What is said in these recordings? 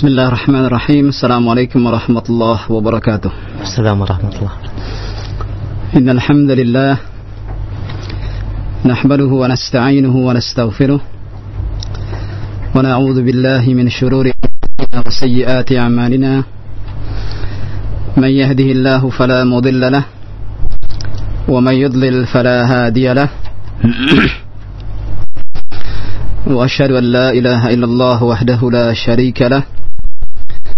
بسم الله الرحمن الرحيم السلام عليكم ورحمة الله وبركاته السلام ورحمة الله إن الحمد لله نحمده ونستعينه ونستغفره ونعوذ بالله من شرور وسيئات أعمالنا من يهده الله فلا مضل له ومن يضلل فلا هادي له وأشهد أن لا إله إلا الله وحده لا شريك له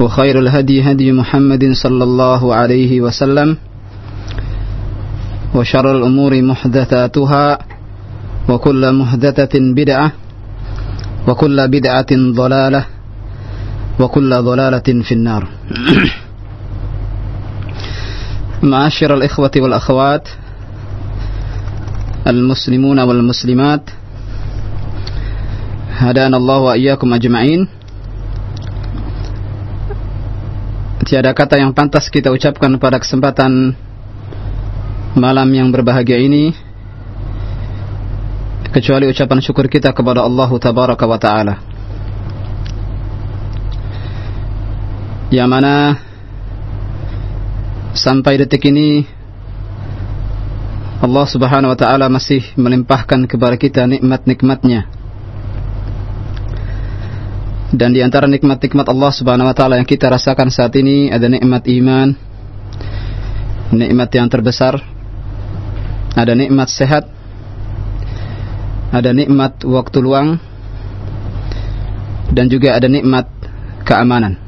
وخير الهدي هدي محمد صلى الله عليه وسلم وشر الأمور محدثاتها وكل محدثة بدعة وكل بدعة ضلالة وكل ضلالة في النار. معاشر الإخوة والأخوات المسلمون والمسلمات هدانا الله وإياكم أجمعين. Tiada kata yang pantas kita ucapkan pada kesempatan malam yang berbahagia ini kecuali ucapan syukur kita kepada Allah Tabaraka wa Ta'ala. Yang mana sampai detik ini Allah Subhanahu wa taala masih melimpahkan kepada kita nikmat-nikmatnya dan di antara nikmat-nikmat Allah Subhanahu wa taala yang kita rasakan saat ini ada nikmat iman, nikmat yang terbesar, ada nikmat sehat, ada nikmat waktu luang, dan juga ada nikmat keamanan.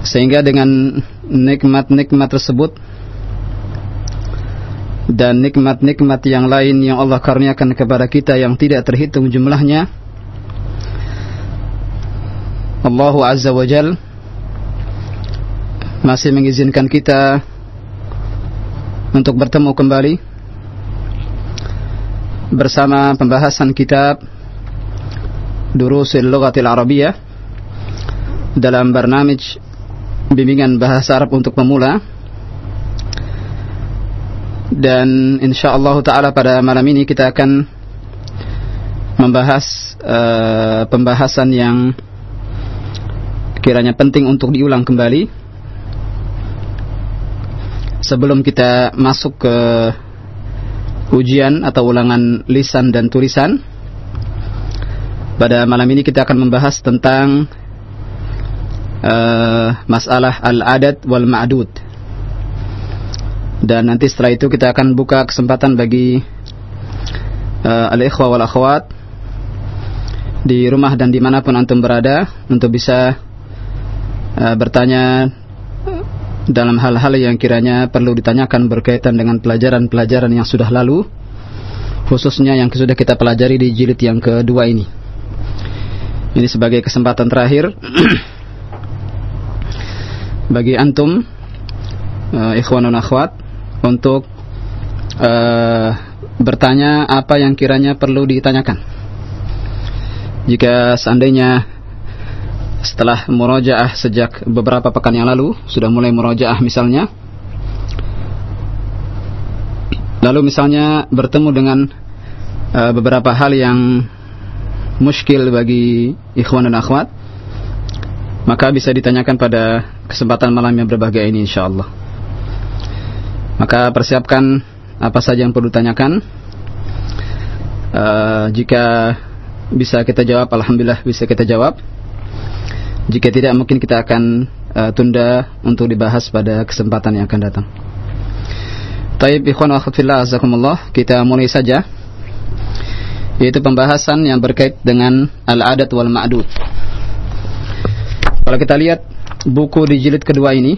Sehingga dengan nikmat-nikmat tersebut dan nikmat-nikmat yang lain yang Allah karuniakan kepada kita yang tidak terhitung jumlahnya. Allah Azza wa Jal masih mengizinkan kita untuk bertemu kembali bersama pembahasan kitab Durusil Lughatil Arabiyah dalam barnamij bimbingan bahasa Arab untuk pemula dan insyaallah taala pada malam ini kita akan membahas uh, pembahasan yang kiranya penting untuk diulang kembali. Sebelum kita masuk ke ujian atau ulangan lisan dan tulisan pada malam ini kita akan membahas tentang uh, masalah al-adat wal ma'dud dan nanti setelah itu kita akan buka kesempatan bagi uh, al-ikhwa wal akhwat di rumah dan di mana pun antum berada untuk bisa uh, bertanya dalam hal-hal yang kiranya perlu ditanyakan berkaitan dengan pelajaran-pelajaran yang sudah lalu khususnya yang sudah kita pelajari di jilid yang kedua ini. Ini sebagai kesempatan terakhir bagi antum uh, ikhwanun akhwat untuk uh, bertanya apa yang kiranya perlu ditanyakan. Jika seandainya setelah murojaah sejak beberapa pekan yang lalu sudah mulai murojaah misalnya, lalu misalnya bertemu dengan uh, beberapa hal yang muskil bagi ikhwan dan akhwat, maka bisa ditanyakan pada kesempatan malam yang berbahagia ini insyaallah. Maka persiapkan apa saja yang perlu ditanyakan. Uh, jika bisa kita jawab, alhamdulillah bisa kita jawab. Jika tidak mungkin kita akan uh, tunda untuk dibahas pada kesempatan yang akan datang. Taib ikhwan wa akhwat azakumullah, kita mulai saja yaitu pembahasan yang berkait dengan al-adat wal ma'dud. Kalau kita lihat buku di jilid kedua ini,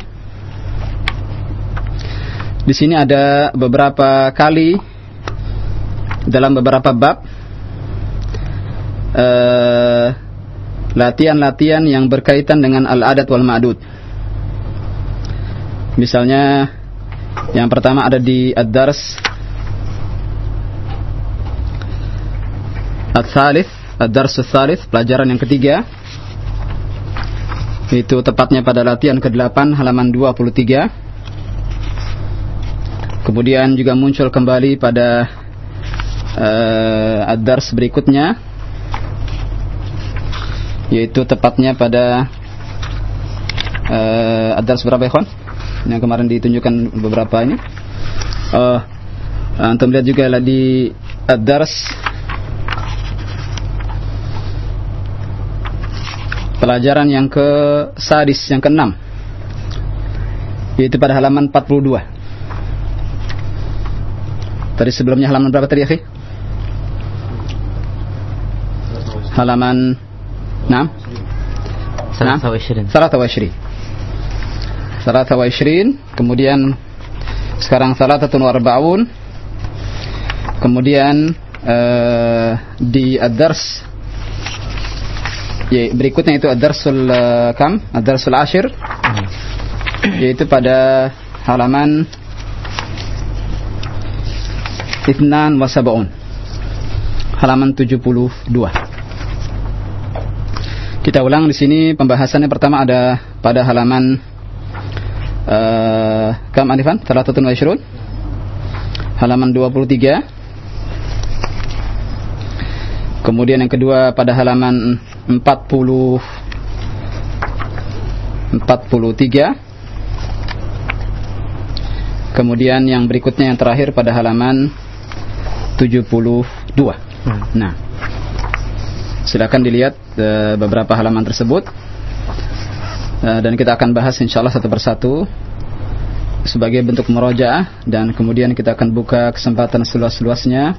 di sini ada beberapa kali dalam beberapa bab uh, latihan-latihan yang berkaitan dengan al-adat wal ma'dud. Misalnya yang pertama ada di ad-dars Ad-Thalith, Ad-Dars Ad-Thalith, pelajaran yang ketiga. Itu tepatnya pada latihan ke-8 halaman 23. Kemudian juga muncul kembali pada uh, Ad-Dars berikutnya yaitu tepatnya pada uh, ad-dars berapa ikhwan? Yang kemarin ditunjukkan beberapa ini. Uh, antum lihat juga lah di ad-dars pelajaran yang ke sadis yang keenam yaitu pada halaman 42 Tadi sebelumnya halaman berapa tadi, akhi? Halaman 6. 23. 23. 23. Kemudian sekarang salatatun warbaun. Kemudian uh, di ad-dars berikutnya itu ad-darsul uh, kam? Ad-darsul ashir. Hmm. Yaitu pada halaman Itnan wasabaun halaman 72 kita ulang di sini pembahasannya pertama ada pada halaman uh, kam Anifan? Salatutun wa Halaman 23. Kemudian yang kedua pada halaman 40 43. Kemudian yang berikutnya yang terakhir pada halaman 72. Hmm. Nah, silakan dilihat uh, beberapa halaman tersebut uh, dan kita akan bahas insya Allah satu persatu sebagai bentuk merojaah dan kemudian kita akan buka kesempatan seluas-luasnya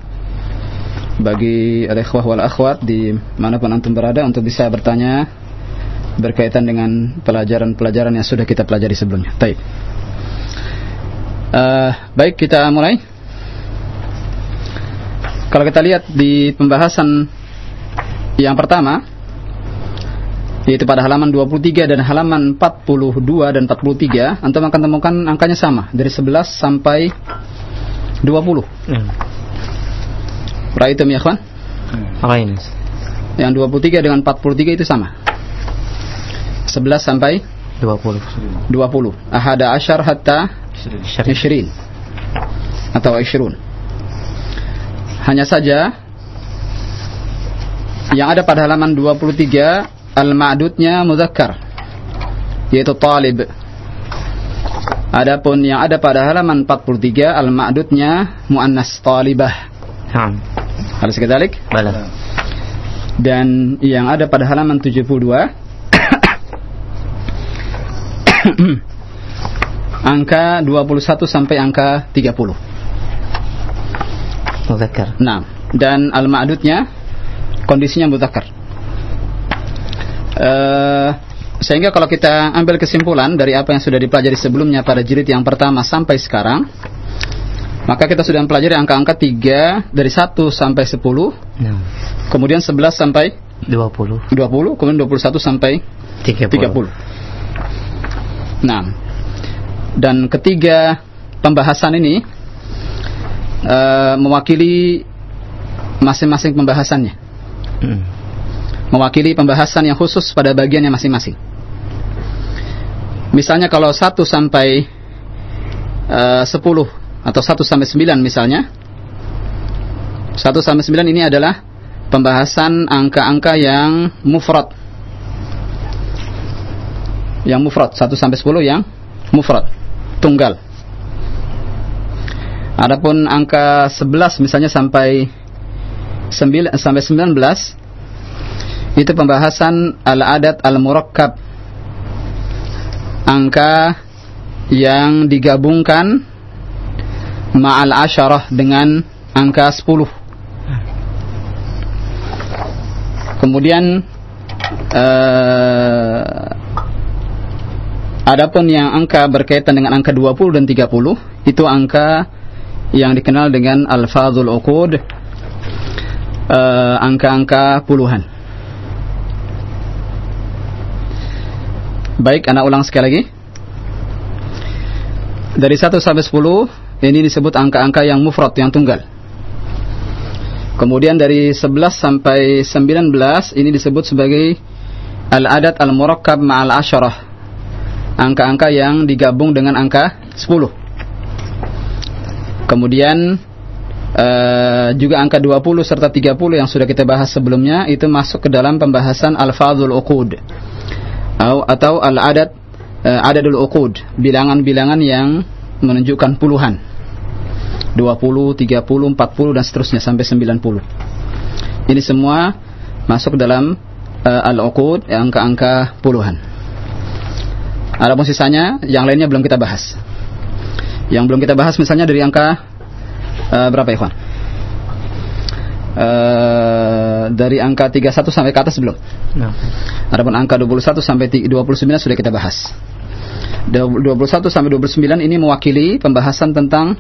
bagi al-ikhwah wal akhwat di mana pun antum berada untuk bisa bertanya berkaitan dengan pelajaran-pelajaran yang sudah kita pelajari sebelumnya. Baik. Uh, baik kita mulai. Kalau kita lihat di pembahasan yang pertama yaitu pada halaman 23 dan halaman 42 dan 43 antum akan temukan angkanya sama dari 11 sampai 20. Hmm. Raitum ya kawan? Hmm. Yang 23 dengan 43 itu sama. 11 sampai 20. 20. Ahada asyar hatta 20. Atau 20. Hanya saja yang ada pada halaman 23 al-ma'dudnya muzakkar yaitu talib. Adapun yang ada pada halaman 43 al-ma'dudnya muannas talibah. Naam. Harus kedalik? Bala. Dan yang ada pada halaman 72 angka 21 sampai angka 30. Muzakkar. Nah, dan al-ma'dudnya kondisinya mudzakkar. Uh, sehingga kalau kita ambil kesimpulan dari apa yang sudah dipelajari sebelumnya pada jilid yang pertama sampai sekarang, maka kita sudah mempelajari angka-angka 3 dari 1 sampai 10, nah. kemudian 11 sampai 20, 20 kemudian 21 sampai 30. 30. Nah, dan ketiga pembahasan ini uh, mewakili masing-masing pembahasannya hmm. mewakili pembahasan yang khusus pada bagiannya masing-masing. Misalnya kalau 1 sampai uh, 10 atau 1 sampai 9 misalnya. 1 sampai 9 ini adalah pembahasan angka-angka yang mufrad. Yang mufrad 1 sampai 10 yang mufrad, tunggal. Adapun angka 11 misalnya sampai 9 sampai 19 itu pembahasan al-adat al-murakkab. Angka yang digabungkan ma'al asyarah dengan angka 10 kemudian uh, adapun yang angka berkaitan dengan angka 20 dan 30 itu angka yang dikenal dengan al-fadhul uqud uh, angka-angka puluhan Baik, anak ulang sekali lagi. Dari 1 sampai 10, ini disebut angka-angka yang mufrad, yang tunggal. Kemudian dari 11 sampai 19, ini disebut sebagai al-adat al-murakkab ma'al asyarah. Angka-angka yang digabung dengan angka 10. Kemudian uh, juga angka 20 serta 30 yang sudah kita bahas sebelumnya itu masuk ke dalam pembahasan al-fadhul uqud atau al-adat uh, adadul uqud, bilangan-bilangan yang menunjukkan puluhan. 20, 30, 40 dan seterusnya sampai 90. Ini semua masuk dalam uh, al-uqud angka-angka puluhan. Adapun sisanya yang lainnya belum kita bahas. Yang belum kita bahas misalnya dari angka uh, berapa ya, kawan? Uh, dari angka 31 sampai ke atas belum? Nah. Adapun angka 21 sampai 29 sudah kita bahas. 21 sampai 29 ini mewakili pembahasan tentang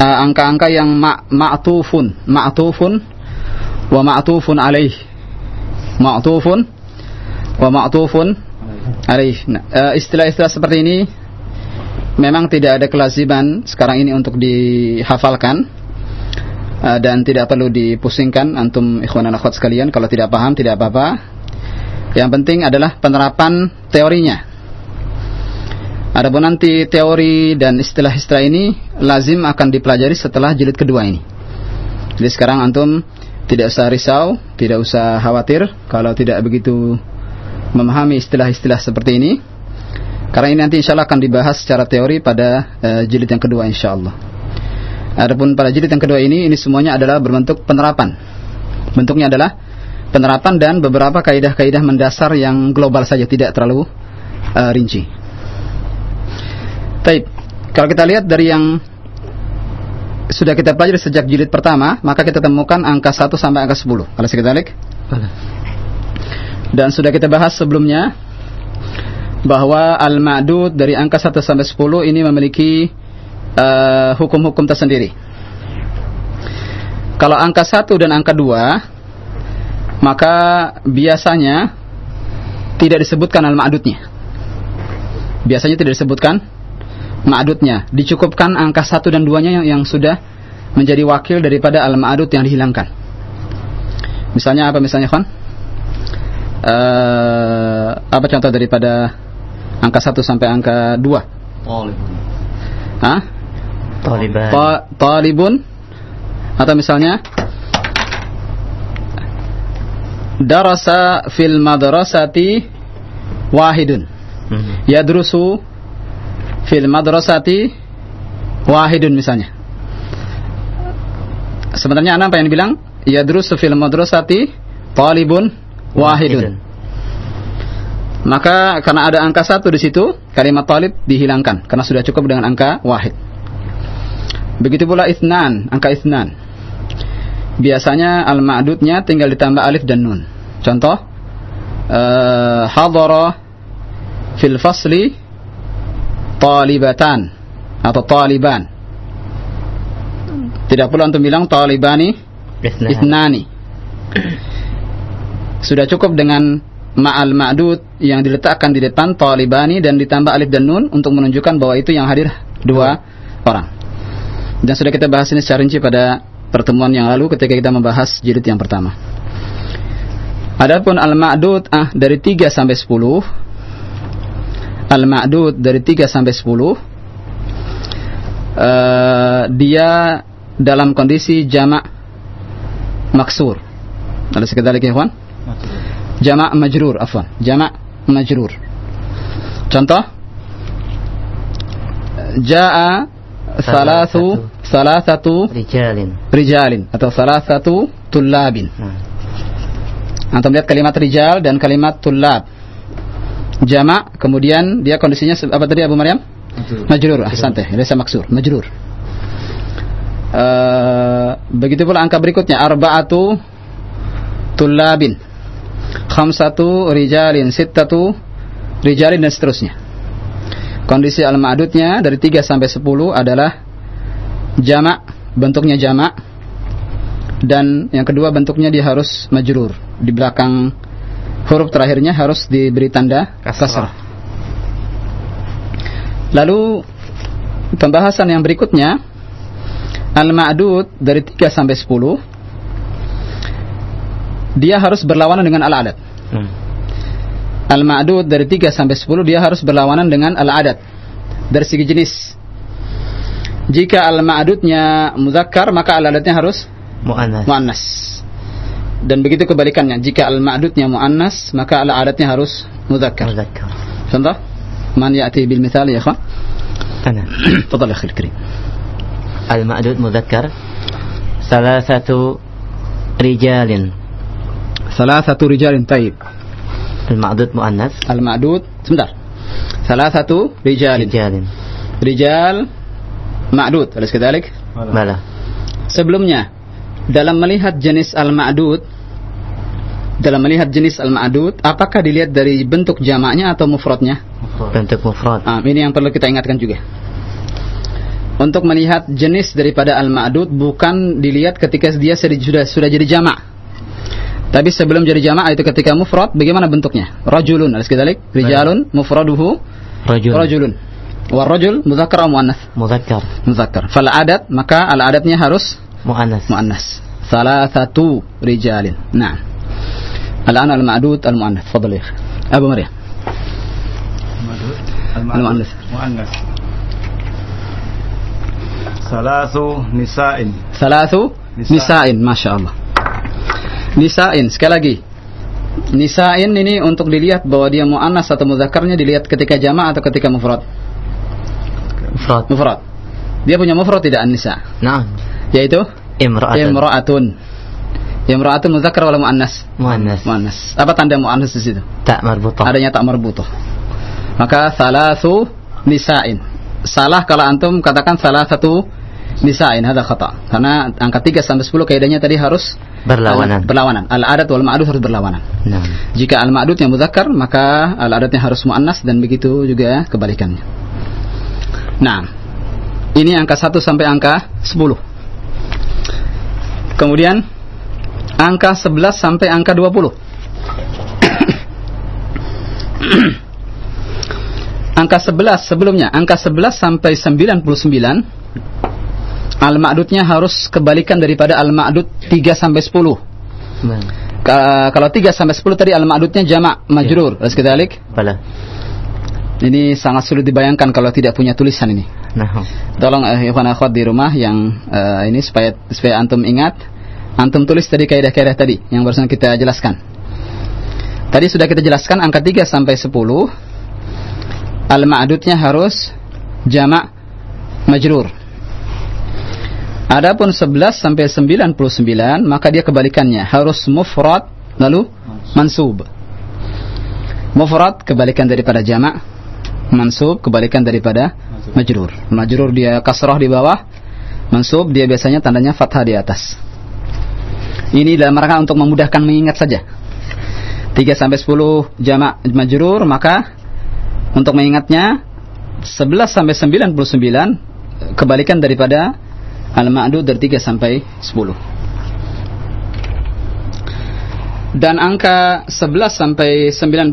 uh, angka-angka uh, yang ma'tufun, ma'tufun wa ma'tufun alaih. Ma'tufun wa ma'tufun alaih. Nah, uh, istilah-istilah seperti ini memang tidak ada kelaziman sekarang ini untuk dihafalkan uh, dan tidak perlu dipusingkan antum ikhwan dan akhwat sekalian kalau tidak paham tidak apa-apa. Yang penting adalah penerapan teorinya. Adapun nanti teori dan istilah-istilah ini lazim akan dipelajari setelah jilid kedua ini. Jadi sekarang antum tidak usah risau, tidak usah khawatir kalau tidak begitu memahami istilah-istilah seperti ini. Karena ini nanti insya Allah akan dibahas secara teori pada uh, jilid yang kedua insya Allah. Adapun pada jilid yang kedua ini, ini semuanya adalah berbentuk penerapan. Bentuknya adalah penerapan dan beberapa kaidah-kaidah mendasar yang global saja, tidak terlalu uh, rinci. Taib. Kalau kita lihat dari yang sudah kita pelajari sejak jilid pertama, maka kita temukan angka 1 sampai angka 10. Kalau kita lihat. Dan sudah kita bahas sebelumnya bahwa al-ma'dud dari angka 1 sampai 10 ini memiliki Eh, hukum-hukum uh, tersendiri. Kalau angka satu dan angka dua, maka biasanya tidak disebutkan al-ma'dudnya. Biasanya tidak disebutkan ma'dudnya. Dicukupkan angka satu dan duanya yang, yang sudah menjadi wakil daripada al-ma'dud yang dihilangkan. Misalnya apa misalnya, Khan? Uh, apa contoh daripada angka satu sampai angka dua? Oh, Hah? Taliban. Ta talibun atau misalnya darasa fil madrasati wahidun. Hmm. Yadrusu fil madrasati wahidun misalnya. Sebenarnya apa yang dibilang? Yadrusu fil madrasati talibun wahidun. Maka karena ada angka satu di situ, kalimat talib dihilangkan karena sudah cukup dengan angka wahid. Begitu pula isnan, angka isnan. Biasanya al-ma'dudnya tinggal ditambah alif dan nun. Contoh, uh, hadara fil fasli talibatan atau taliban. Tidak perlu untuk bilang talibani isnani. Sudah cukup dengan ma'al ma'dud yang diletakkan di depan talibani dan ditambah alif dan nun untuk menunjukkan bahwa itu yang hadir dua orang. Dan sudah kita bahas ini secara rinci pada pertemuan yang lalu ketika kita membahas jilid yang pertama. Adapun al-ma'dud ah dari 3 sampai 10 al-ma'dud dari 3 sampai 10 uh, eh, dia dalam kondisi jamak maksur. Ada sekedar lagi, Ikhwan? Jamak majrur, afwan. Jamak majrur. Contoh Ja'a salatu salasatu rijalin rijalin atau salasatu tullabin. Hmm. Antum lihat kalimat rijal dan kalimat tulab. Jamak, kemudian dia kondisinya apa tadi Abu Maryam? Majrur. Ah, santai. Laysa maksur. Majrur. Eh, begitu pula angka berikutnya arba'atu tulabin. Khamsatu rijalin, sittatu rijalin dan seterusnya. Kondisi al-ma'dudnya dari 3 sampai 10 adalah jamak, bentuknya jamak. Dan yang kedua bentuknya dia harus majrur. Di belakang huruf terakhirnya harus diberi tanda Kasrah. kasrah. Lalu pembahasan yang berikutnya al-ma'dud dari 3 sampai 10 dia harus berlawanan dengan al-adat. Hmm. Al-ma'dud dari 3 sampai 10 dia harus berlawanan dengan al-adat dari segi jenis. Jika al-ma'dudnya muzakkar maka al-adatnya harus muannas. Muannas. Dan begitu kebalikannya, jika al-ma'dudnya muannas maka al-adatnya harus muzakkar. Muzakkar. Contoh? Man ya'ti bil mithal ya ikhwan? Ana. Tafadhal akhil karim. Al-ma'dud muzakkar salasatu rijalin salah satu rijalin taib. Al-ma'dud mu'annas. Al-ma'dud, sebentar. Salah satu rijalin. Rijalin. Rijal ma'dud, alis kedalik? Bala. Sebelumnya, dalam melihat jenis al-ma'dud, dalam melihat jenis al-ma'dud, apakah dilihat dari bentuk jamaknya atau mufradnya? Bentuk mufrad. Ah, ini yang perlu kita ingatkan juga. Untuk melihat jenis daripada al-ma'dud bukan dilihat ketika dia sudah sudah jadi jamak tapi sebelum jadi jamaah itu ketika mufrad bagaimana bentuknya? Rajulun alis kedalik rijalun mufraduhu rajulun. rajulun. Wa rajul muzakkar muannas? Muzakkar. Muzakkar. Fal adat maka al adatnya harus muannas. Muannas. Salasatu rijalin. Nah. Al-an al-ma'dud al-muannas. Fadhal ya. Abu Maria. Al-ma'dud al-muannas. Muannas. Salasu nisa'in. Salasu nisa'in, masya Allah. Nisa'in, sekali lagi. Nisa'in ini untuk dilihat bahwa dia mu'annas atau muzakarnya dilihat ketika jama' atau ketika mufrad. Mufrad. Mufrad. Dia punya mufrad tidak an-nisa? Nah. Yaitu imra'atun. Imra'atun. Imra'atun muzakkar wala muannas? Muannas. Muannas. Apa tanda muannas di situ? Tak marbutah. Adanya tak marbutah. Maka salah salasu nisa'in. Salah kalau antum katakan salah satu nisain hada khata karena angka 3 sampai 10 kaidahnya tadi harus berlawanan. Berlawanan. Al adat wal ma'dud harus berlawanan. Nah. Jika al ma'dudnya muzakkar maka al adatnya harus muannas dan begitu juga kebalikannya. Nah, ini angka 1 sampai angka 10. Kemudian angka 11 sampai angka 20. angka 11 sebelumnya, angka 11 sampai 99 al-ma'dudnya harus kebalikan daripada al-ma'dud 3 sampai 10. Nah. Ka kalau 3 sampai 10 tadi al-ma'dudnya jamak iya. majrur. Ya. Kita. Bala. Ini sangat sulit dibayangkan kalau tidak punya tulisan ini. Nah. Tolong eh, ikhwan akhwat di rumah yang eh, ini supaya supaya antum ingat, antum tulis tadi kaidah-kaidah tadi yang barusan kita jelaskan. Tadi sudah kita jelaskan angka 3 sampai 10 al-ma'dudnya harus jamak majrur. Adapun 11 sampai 99 maka dia kebalikannya harus mufrad lalu mansub. Mufrad kebalikan daripada jamak, mansub kebalikan daripada majrur. Majrur dia kasrah di bawah, mansub dia biasanya tandanya fathah di atas. Ini dalam rangka untuk memudahkan mengingat saja. 3 sampai 10 jamak majrur maka untuk mengingatnya 11 sampai 99 kebalikan daripada al-ma'dud dari 3 sampai 10. Dan angka 11 sampai 19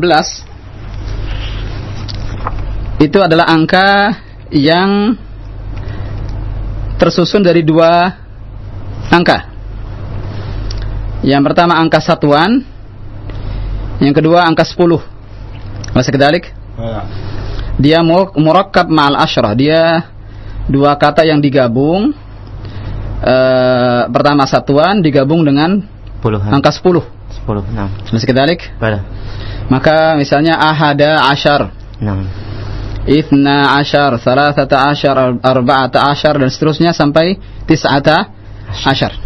itu adalah angka yang tersusun dari dua angka. Yang pertama angka satuan, yang kedua angka 10. Masih kedalik? Dia mu- murakkab ma'al asyrah. Dia dua kata yang digabung e, pertama satuan digabung dengan Puluhan. angka 10. 10. 6. Masih kedalik? Pada. Maka misalnya ahada ashar. 6. Ithna ashar, thalathata ashar, arba'ata ashar, dan seterusnya sampai tis'ata ashar.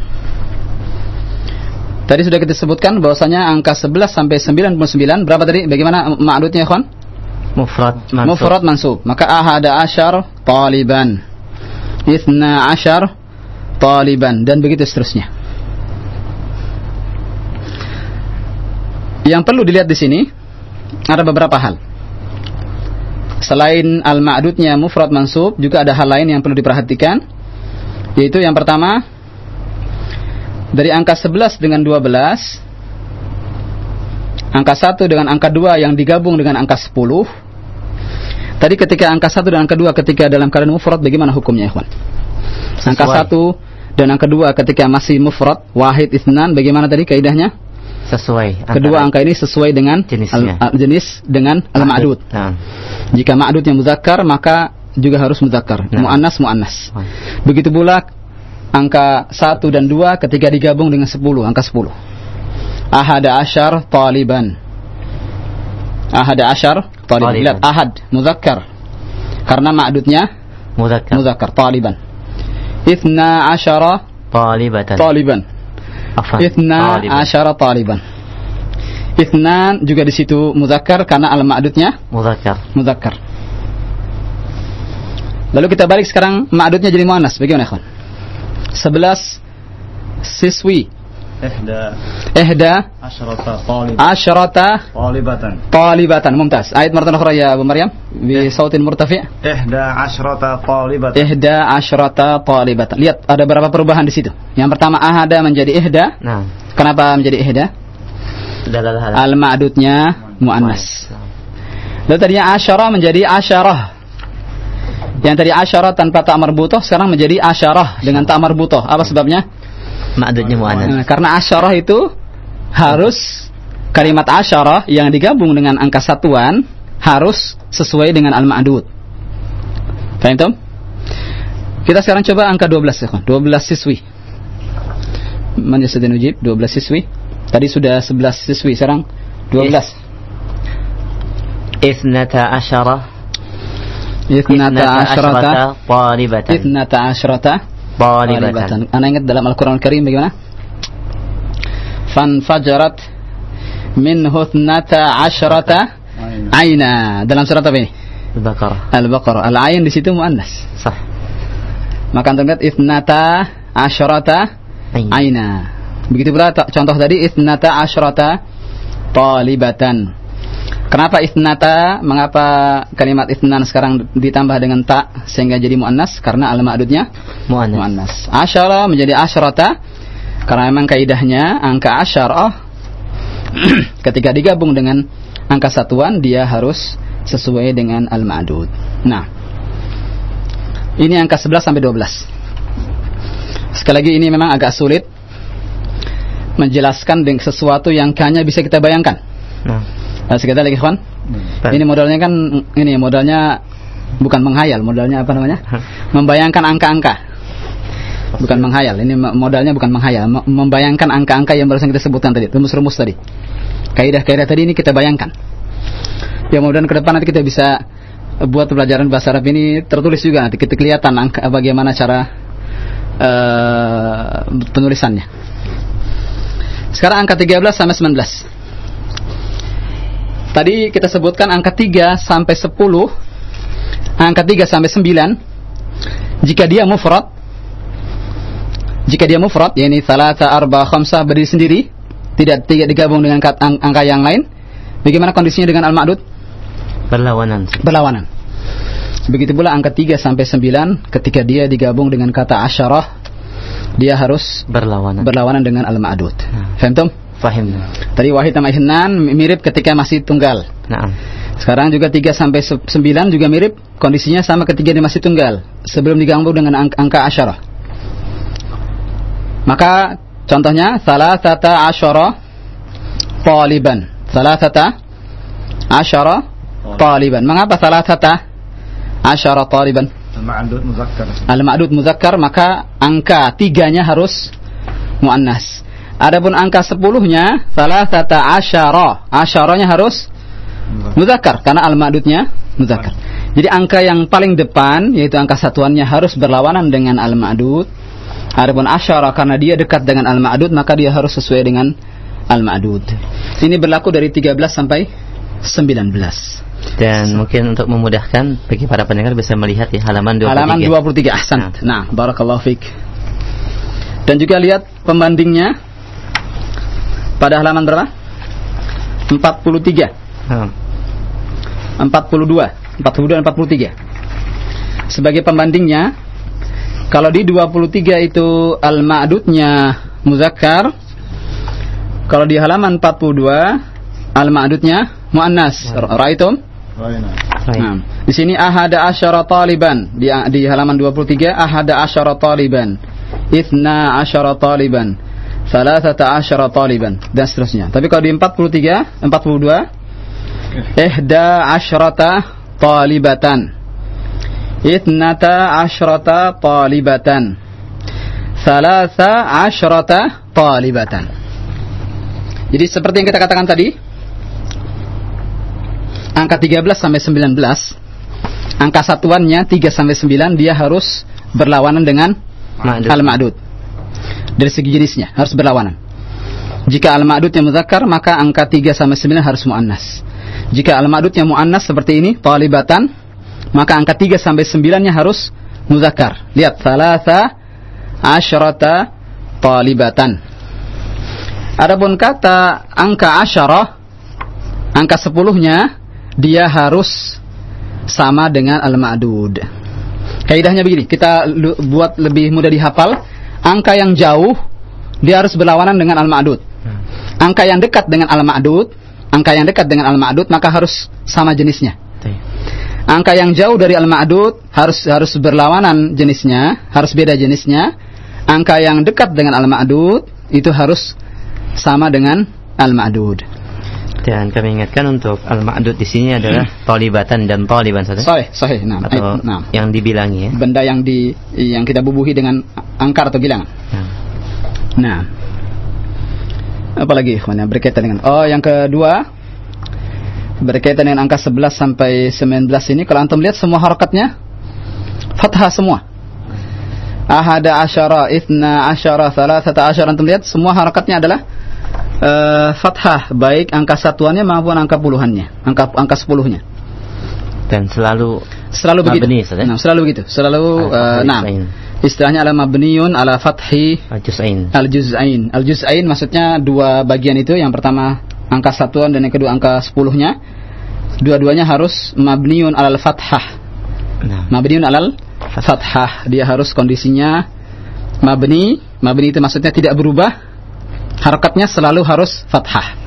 Tadi sudah kita sebutkan bahwasanya angka 11 sampai 99 berapa tadi? Bagaimana ma'dudnya, kon? Mufrad mansub. Mufrad mansub. Maka ahada ashar taliban. Ithna ashar taliban dan begitu seterusnya. Yang perlu dilihat di sini ada beberapa hal. Selain al-ma'dudnya mufrad mansub, juga ada hal lain yang perlu diperhatikan. Yaitu yang pertama, dari angka 11 dengan 12, angka 1 dengan angka 2 yang digabung dengan angka 10. Tadi ketika angka 1 dan angka 2 ketika dalam keadaan mufrad bagaimana hukumnya, ikhwan? Angka Sesuai. 1 dan angka 2 ketika masih mufrad, wahid isnan, bagaimana tadi kaidahnya? Sesuai. Kedua angka ini sesuai dengan Jenisnya. al- al- jenis dengan al-ma'dud. Nah. Jika ma'dudnya muzakkar maka juga harus muzakkar. Nah. Muannas muannas. Begitu pula angka 1 dan 2 ketika digabung dengan 10, angka 10. Ahada asyar taliban. Ahada asyar taliban. Taliban. Lihat ahad muzakkar. Karena ma'dudnya Mudzakkar. muzakkar taliban. Ithna asyara Talibatan. taliban. Ithna asyara taliban. Ithnan juga di situ muzakkar karena al-ma'dudnya Mudzakkar. muzakkar. Lalu kita balik sekarang ma'dudnya jadi muannas. Bagaimana, ikhwan? 11 siswi. Ihda Ihda asyrata talib asyarata talibatan. talibatan. Mumtaz. Ayat maratan ukhra ya Abu Maryam bi sautin murtafi'. Ihda asyrata talibatan. Ihda asyarata talibatan. Lihat ada berapa perubahan di situ. Yang pertama ahada menjadi ihda. Nah. Kenapa menjadi ihda? Dalam hal Al-ma'dudnya muannas. Lalu tadinya asyarah menjadi asyarah. Yang tadi asyarah tanpa tak marbutoh sekarang menjadi asyarah dengan tak marbutoh. Apa sebabnya? Ma'dudnya muannas. Nah, karena asyarah itu harus kalimat asyarah yang digabung dengan angka satuan harus sesuai dengan al-ma'dud. Paham Tom? Kita sekarang coba angka 12 ya, kawan. 12 siswi. Man yasadin ujib 12 siswi. Tadi sudah 11 siswi, sekarang 12. Ithnata asyara. Ithnata asyrata talibatan. Ithnata asyrata Talibatan. Anda ingat dalam Al-Quran Al-Karim bagaimana? Fanfajarat minhu ithnata asyrata aina. Dalam surat apa ini? Al-Baqarah. Al-Baqarah. Al-ain di situ muannas. Sah. Maka antum lihat ithnata asyrata Ain. aina. Begitu pula contoh tadi ithnata asyrata talibatan. Kenapa ithnata? Mengapa kalimat ithnan sekarang ditambah dengan ta sehingga jadi muannas? Karena al-ma'dudnya Muannas. muannas. Asyara menjadi asyrata karena memang kaidahnya angka asyarah ketika digabung dengan angka satuan dia harus sesuai dengan al-ma'dud. Nah, ini angka 11 sampai 12. Sekali lagi ini memang agak sulit menjelaskan dengan sesuatu yang hanya bisa kita bayangkan. Nah. Nah, sekali lagi, kawan. Baik. Ini modalnya kan ini modalnya bukan menghayal, modalnya apa namanya? Membayangkan angka-angka. Bukan menghayal. Ini mo- modalnya bukan menghayal, Mem- membayangkan angka-angka yang barusan kita sebutkan tadi, rumus-rumus tadi. Kaidah-kaidah tadi ini kita bayangkan. Ya mudah-mudahan ke depan nanti kita bisa buat pelajaran bahasa Arab ini tertulis juga nanti kita kelihatan angka bagaimana cara eh, penulisannya. Sekarang angka 13 sampai 19. Tadi kita sebutkan angka 3 sampai 10 Angka 3 sampai 9 Jika dia mufrad Jika dia mufrad yakni Thalatha, arba, khamsah berdiri sendiri Tidak, tidak digabung dengan angka yang lain Bagaimana kondisinya dengan al-ma'dud? Berlawanan. Berlawanan Begitu pula angka 3 sampai 9 Ketika dia digabung dengan kata asyarah Dia harus Berlawanan. berlawanan dengan al-ma'dud Nah. Faham Fahim. Tadi wahid sama ihnan mirip ketika masih tunggal Nah. Sekarang juga 3 sampai se- 9 juga mirip kondisinya sama ketika dia masih tunggal sebelum digabung dengan ang- angka asyarah. Maka contohnya salah tata asyara taliban. Salah tata asyara taliban. Mengapa salah tata asyara taliban? Al-ma'dud muzakkar. Al-ma'dud muzakkar maka angka tiganya harus muannas. Adapun angka sepuluhnya salah tata asyara. Asyaranya harus muzakkar karena al-ma'dudnya muzakkar. Jadi angka yang paling depan yaitu angka satuannya harus berlawanan dengan al-ma'dud. Adapun asyara karena dia dekat dengan al-ma'dud maka dia harus sesuai dengan al-ma'dud. Ini berlaku dari 13 sampai 19. Dan mungkin untuk memudahkan bagi para pendengar bisa melihat di halaman 23. Halaman 23 ahsan. Nah, barakallahu fik. Dan juga lihat pembandingnya pada halaman berapa? 43. Hmm. 42, 42 dan 43. Sebagai pembandingnya, kalau di 23 itu al-ma'dudnya muzakkar, kalau di halaman 42 al-ma'dudnya muannas. Raitum? Nah, di sini ahada asyara taliban di, di halaman 23 ahada asyara taliban. Ithna asyara taliban. Thalathata asyara taliban dan seterusnya. Tapi kalau di 43, 42 ihda asyrata talibatan. Ithnata asyrata talibatan. Thalatha asyrata talibatan. Jadi seperti yang kita katakan tadi, angka 13 sampai 19 angka satuannya 3 sampai 9 dia harus berlawanan dengan Ma'dud. al-ma'dud dari segi jenisnya harus berlawanan jika al-ma'dud yang muzakkar maka angka 3 sampai 9 harus muannas jika al-ma'dud yang muannas seperti ini talibatan maka angka 3 sampai 9 nya harus muzakkar lihat thalatha asyrata talibatan adapun kata angka asyarah angka 10 nya dia harus sama dengan al-ma'dud. Kaidahnya begini, kita buat lebih mudah dihafal. Angka yang jauh dia harus berlawanan dengan al-ma'dud. Angka yang dekat dengan al-ma'dud, angka yang dekat dengan al-ma'dud maka harus sama jenisnya. Angka yang jauh dari al-ma'dud harus harus berlawanan jenisnya, harus beda jenisnya. Angka yang dekat dengan al-ma'dud itu harus sama dengan al-ma'dud. Dan kami ingatkan untuk al-ma'dud di sini adalah talibatan dan taliban saja. Sahih, sahih. Nah, Atau nah. yang dibilangi ya. benda yang di yang kita bubuhi dengan angkar atau bilangan. Nah. Nah. Apalagi ikhwan yang berkaitan dengan Oh, yang kedua berkaitan dengan angka 11 sampai 19 ini kalau antum lihat semua harakatnya fathah semua. Ahada asyara, ithna asyara, thalathata asyara antum lihat semua harakatnya adalah eh, fathah baik angka satuannya maupun angka puluhannya, angka angka sepuluhnya. Dan selalu Selalu begitu. Mabni, ya? Nah, selalu begitu. Selalu eh, nah. Istilahnya ala mabniun ala fathi al-juz'ain. al-juz'ain. Al-juz'ain maksudnya dua bagian itu. Yang pertama angka satuan dan yang kedua angka sepuluhnya. Dua-duanya harus mabniun alal fathah. Nah. Mabniun alal fathah. Dia harus kondisinya mabni. Mabni itu maksudnya tidak berubah. Harakatnya selalu harus fathah.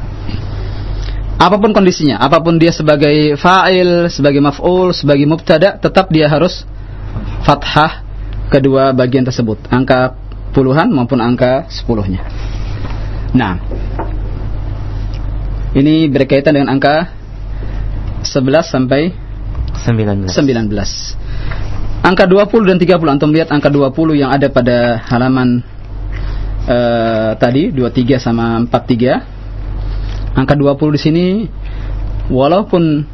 Apa pun kondisinya, apa pun dia sebagai fa'il, sebagai maf'ul, sebagai mubtada, tetap dia harus fathah kedua bagian tersebut. Angka puluhan maupun angka sepuluhnya. Nah, ini berkaitan dengan angka 11 sampai 19. 19. Angka 20 dan 30 antum lihat angka 20 yang ada pada halaman eh, tadi 23 sama 43. Angka 20 di sini walaupun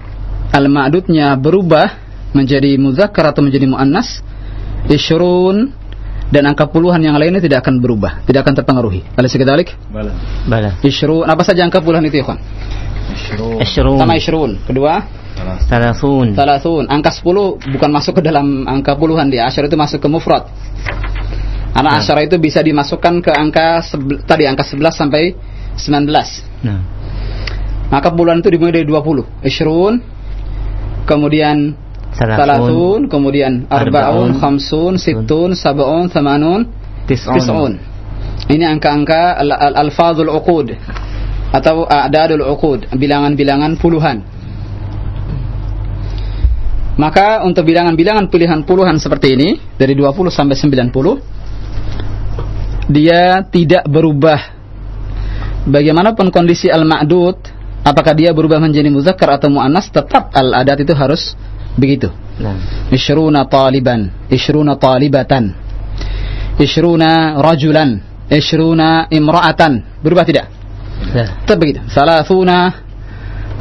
al-ma'dudnya berubah menjadi muzakkar atau menjadi muannas, isyrun dan angka puluhan yang lainnya tidak akan berubah, tidak akan terpengaruhi. Alaysa kadzalik? Bala. Bala. Isyrun, apa saja angka puluhan itu ya, kawan? Isyru. Asyrun. Pertama isyrun, kedua Salas. Salasun. Salasun. Angka 10 bukan masuk ke dalam angka puluhan dia. Asyar itu masuk ke mufrad. Karena Nah. asyar itu bisa dimasukkan ke angka tadi angka 11 sampai 19. Nah. Maka puluhan itu dimulai dari 20. Isyrun, kemudian. Salasun, kemudian Arba'un, Khamsun, Sittun, Sab'un, Thamanun, Tis'un. Ini angka-angka al- al- uqud atau a'dadul uqud, bilangan-bilangan puluhan. Maka untuk bilangan-bilangan pilihan puluhan seperti ini dari 20 sampai 90 dia tidak berubah. Bagaimanapun kondisi al-ma'dud, apakah dia berubah menjadi muzakkar atau muannas, tetap al-adat itu harus begitu. Nah. Ishruna taliban, ishruna talibatan, ishruna rajulan, ishruna imra'atan. Berubah tidak? Nah. Tetap begitu. Salasuna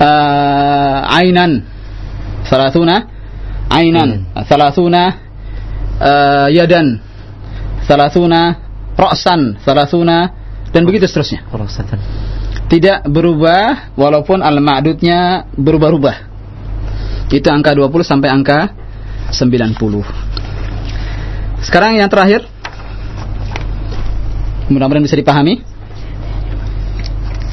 uh, ainan. Salasuna ainan. Salasuna uh, yadan. thalathuna ra'san, thalathuna dan begitu seterusnya. Rosatan. Tidak berubah walaupun al-ma'dudnya berubah-ubah. Itu angka 20 sampai angka 90. Sekarang yang terakhir. Mudah-mudahan bisa dipahami.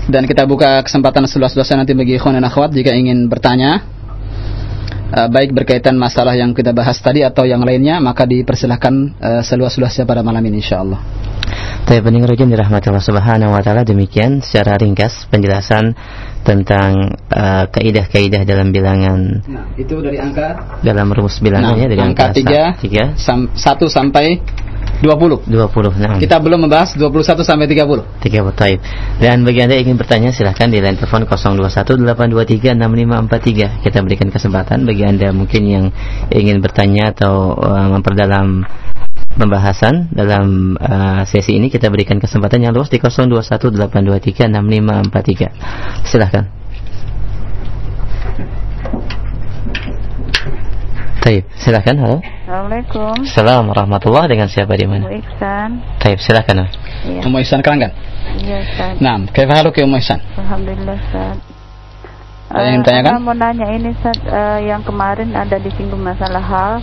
Dan kita buka kesempatan seluas-luasnya nanti bagi ikhwan dan akhwat jika ingin bertanya eh, baik berkaitan masalah yang kita bahas tadi atau yang lainnya maka dipersilahkan eh, seluas-luasnya pada malam ini insyaallah. Tapi pendengar rojin dirahmati Allah Subhanahu wa taala demikian secara ringkas penjelasan tentang eh, kaidah-kaidah dalam bilangan Nah, itu dari angka dalam rumus bilangannya Nah, dari angka tiga sam- 1 sampai 20. 20 nah. Kita belum membahas 21 sampai 30. tiga taib dan bagi anda yang ingin bertanya silahkan di line telepon 0218236543 kita berikan kesempatan bagi anda mungkin yang ingin bertanya atau uh, memperdalam pembahasan dalam uh, sesi ini kita berikan kesempatan yang luas di 0218236543 silahkan Taib, silahkan halo. Assalamualaikum Assalamualaikum warahmatullahi dengan siapa di Bu mana? Iksan Taib, silahkan. Halo. Iya Ummu Ihsan Keranggan. Iya Ustaz Nah, kaifa haluki Ummu Ihsan? Alhamdulillah Ustaz Ada yang Eh, ditanyakan? Ana mau nanya ini Ustaz eh, Yang kemarin ada disinggung masalah hal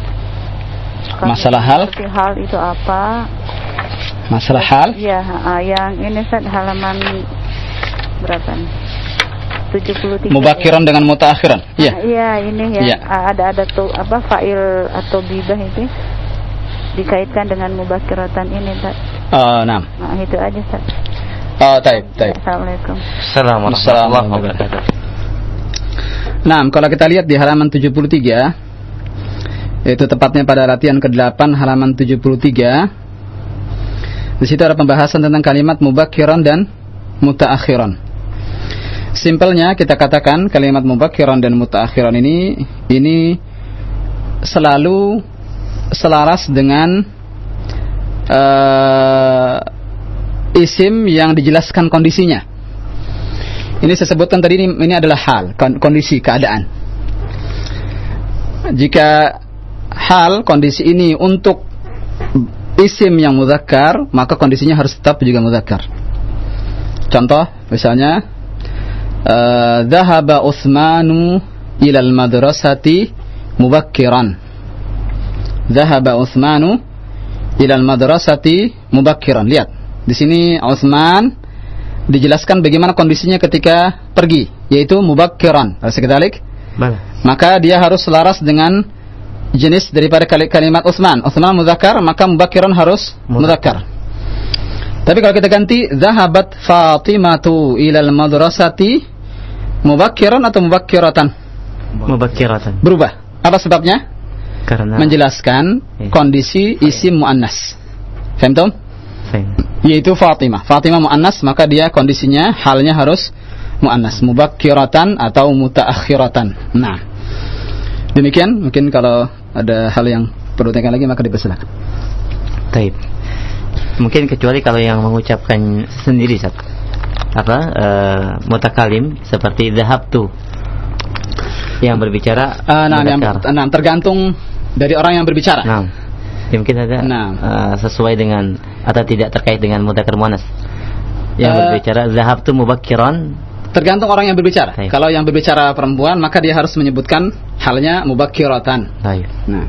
Kami Masalah hal? Seperti hal itu apa Masalah hal? Iya ah, Yang ini Ustaz halaman Berapa nih 73 Mubakiran dengan mutaakhiran. ya. Iya. Ah, Iya ini ya. Ah, Ada ada tuh apa Fa'il atau bibah itu Dikaitkan dengan mubakiratan ini Ustaz Oh, nah. Nah itu aja Ustaz Oh, taib, taib. Assalamualaikum Assalamualaikum warahmatullahi wabarakatuh. Nah, kalau kita lihat di halaman 73 yaitu tepatnya pada latihan ke-8 halaman 73 di situ ada pembahasan tentang kalimat mubakiran dan mutaakhiran. Simpelnya kita katakan kalimat mubakiran dan mutaakhiran ini ini selalu selaras dengan eh, isim yang dijelaskan kondisinya. Ini saya sebutkan tadi ini, ini adalah hal, kon- kondisi, keadaan. Jika hal, kondisi ini untuk isim yang muzakkar, maka kondisinya harus tetap juga muzakkar. Contoh, misalnya, eh, Dhahaba Uthmanu ilal madrasati mubakkiran. Dhahaba Uthmanu ilal madrasati mubakkiran. Lihat, di sini Uthman dijelaskan bagaimana kondisinya ketika pergi, yaitu mubakkiran. Sekadalik, Bala. maka dia harus selaras dengan jenis daripada kali- kalimat Utsman. Utsman muzakkar, maka mubakkiran harus muzakkar. Tapi kalau kita ganti zahabat Fatimatu ilal madrasati mubakkiran atau mubakkiratan? Mubakiratan. Berubah. Apa sebabnya? Karena Menjelaskan Iya. kondisi isim muannas. Faham Tom? Fahim. yaitu Fatimah. Fatimah muannas maka dia kondisinya halnya harus muannas, mubakkiratan atau mutaakhiratan. Nah. Demikian mungkin kalau ada hal yang perlu ditanyakan lagi maka dipersilakan. Taib. Mungkin kecuali kalau yang mengucapkan sendiri Sat. Apa? eh, mutakalim seperti tu yang berbicara Ah, nah, yang, nah, tergantung dari orang yang berbicara. Nah, ya mungkin ada Nah. eh, sesuai dengan atau tidak terkait dengan muannas. Yang Eh, berbicara tu mubakkiran Tergantung orang yang berbicara. Baik. Kalau yang berbicara perempuan maka dia harus menyebutkan halnya mubakkiratan. Baik. Nah.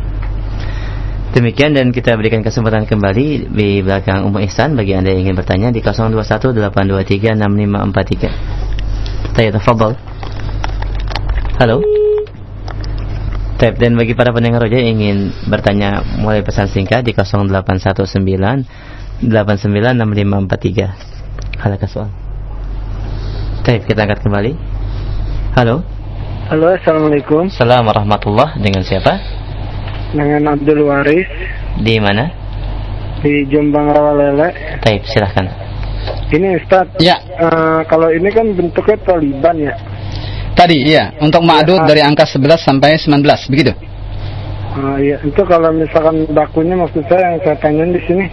Demikian dan kita berikan kesempatan kembali di belakang Ummu Ihsan bagi Anda yang ingin bertanya di 0218236543. Saya tafadhal. Halo. Tep dan bagi para pendengar roja yang ingin bertanya mulai pesan singkat di 0819 896543. Ada soal. Kita angkat kembali. Halo. Halo, Assalamualaikum. Assalamualaikum warahmatullahi dengan siapa? Dengan Abdul Waris Di mana? di Jombang Rawalele. Taib, silahkan. Ini Ustadz, Ya, eh, kalau ini kan bentuknya Taliban ya. tadi iya untuk ma'dud Ya, dari angka 11 sampai 19 begitu. Ah, iya, itu kalau misalkan bakunya maksud saya yang saya tanya di sini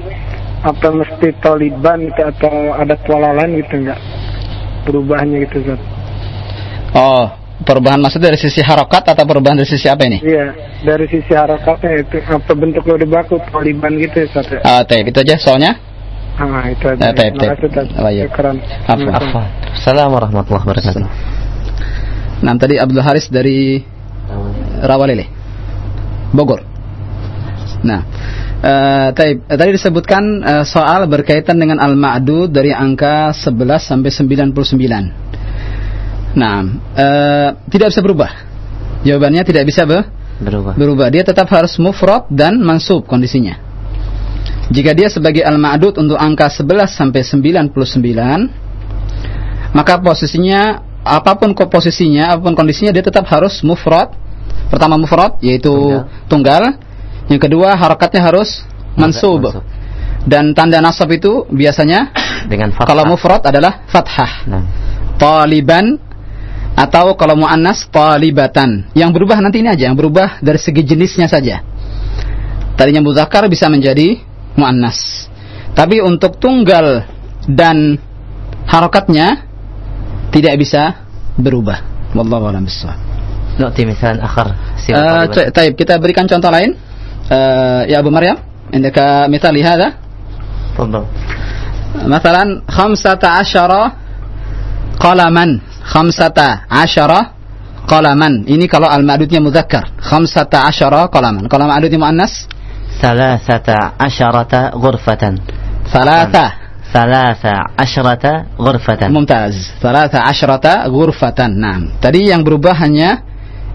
apa mesti Taliban gitu atau ada pola lain gitu enggak? Perubahannya gitu Ustaz. Oh, Perubahan maksudnya dari sisi harokat atau perubahan dari sisi apa ini? Iya, dari sisi harakatnya itu apa bentuk udah baku taliban gitu ya Ustaz ya? Ah, taib itu aja soalnya. Ah, itu aja. Ah, taib, taib. Oh, iya. Afwan. Assalamualaikum warahmatullahi wabarakatuh. Nah, tadi Abdul Haris dari Rawalele, Bogor. Nah, eh, taib. Eh, tadi disebutkan eh, soal berkaitan dengan al-ma'dud dari angka 11 sampai 99. Nah, eh, tidak bisa berubah. Jawabannya tidak bisa be- Berubah. berubah. Dia tetap harus mufrad dan mansub kondisinya. Jika dia sebagai al-ma'dud untuk angka 11 sampai 99, maka posisinya apa pun posisinya, apa pun kondisinya dia tetap harus mufrad. Pertama mufrad yaitu tunggal. Yang kedua harakatnya harus mansub. Mansub. Dan tanda nasab itu biasanya Dengan fathah. kalau mufrad adalah fathah. Nah. Taliban atau kalau muannas talibatan. Yang berubah nanti ini aja, yang berubah dari segi jenisnya saja. Tadinya muzakkar bisa menjadi muannas. Tapi untuk tunggal dan harokatnya tidak bisa berubah. Wallahu a'lam bishawab. Misalan. Uh, kita berikan contoh lain. Uh, ya Abu Maryam, indaka misal lihada? Tafadhal. Masalan asyara qalaman khamsata asyara qalaman. Ini kalau al-ma'dudnya muzakkar. Khamsata asyara qalaman. Kalau ma'dudnya muannas? Salasata asyarata ghurfatan. Salasa. Salasa asyarata ghurfatan. Mumtaz. Salasa asyarata ghurfatan. Nah, tadi yang berubah hanya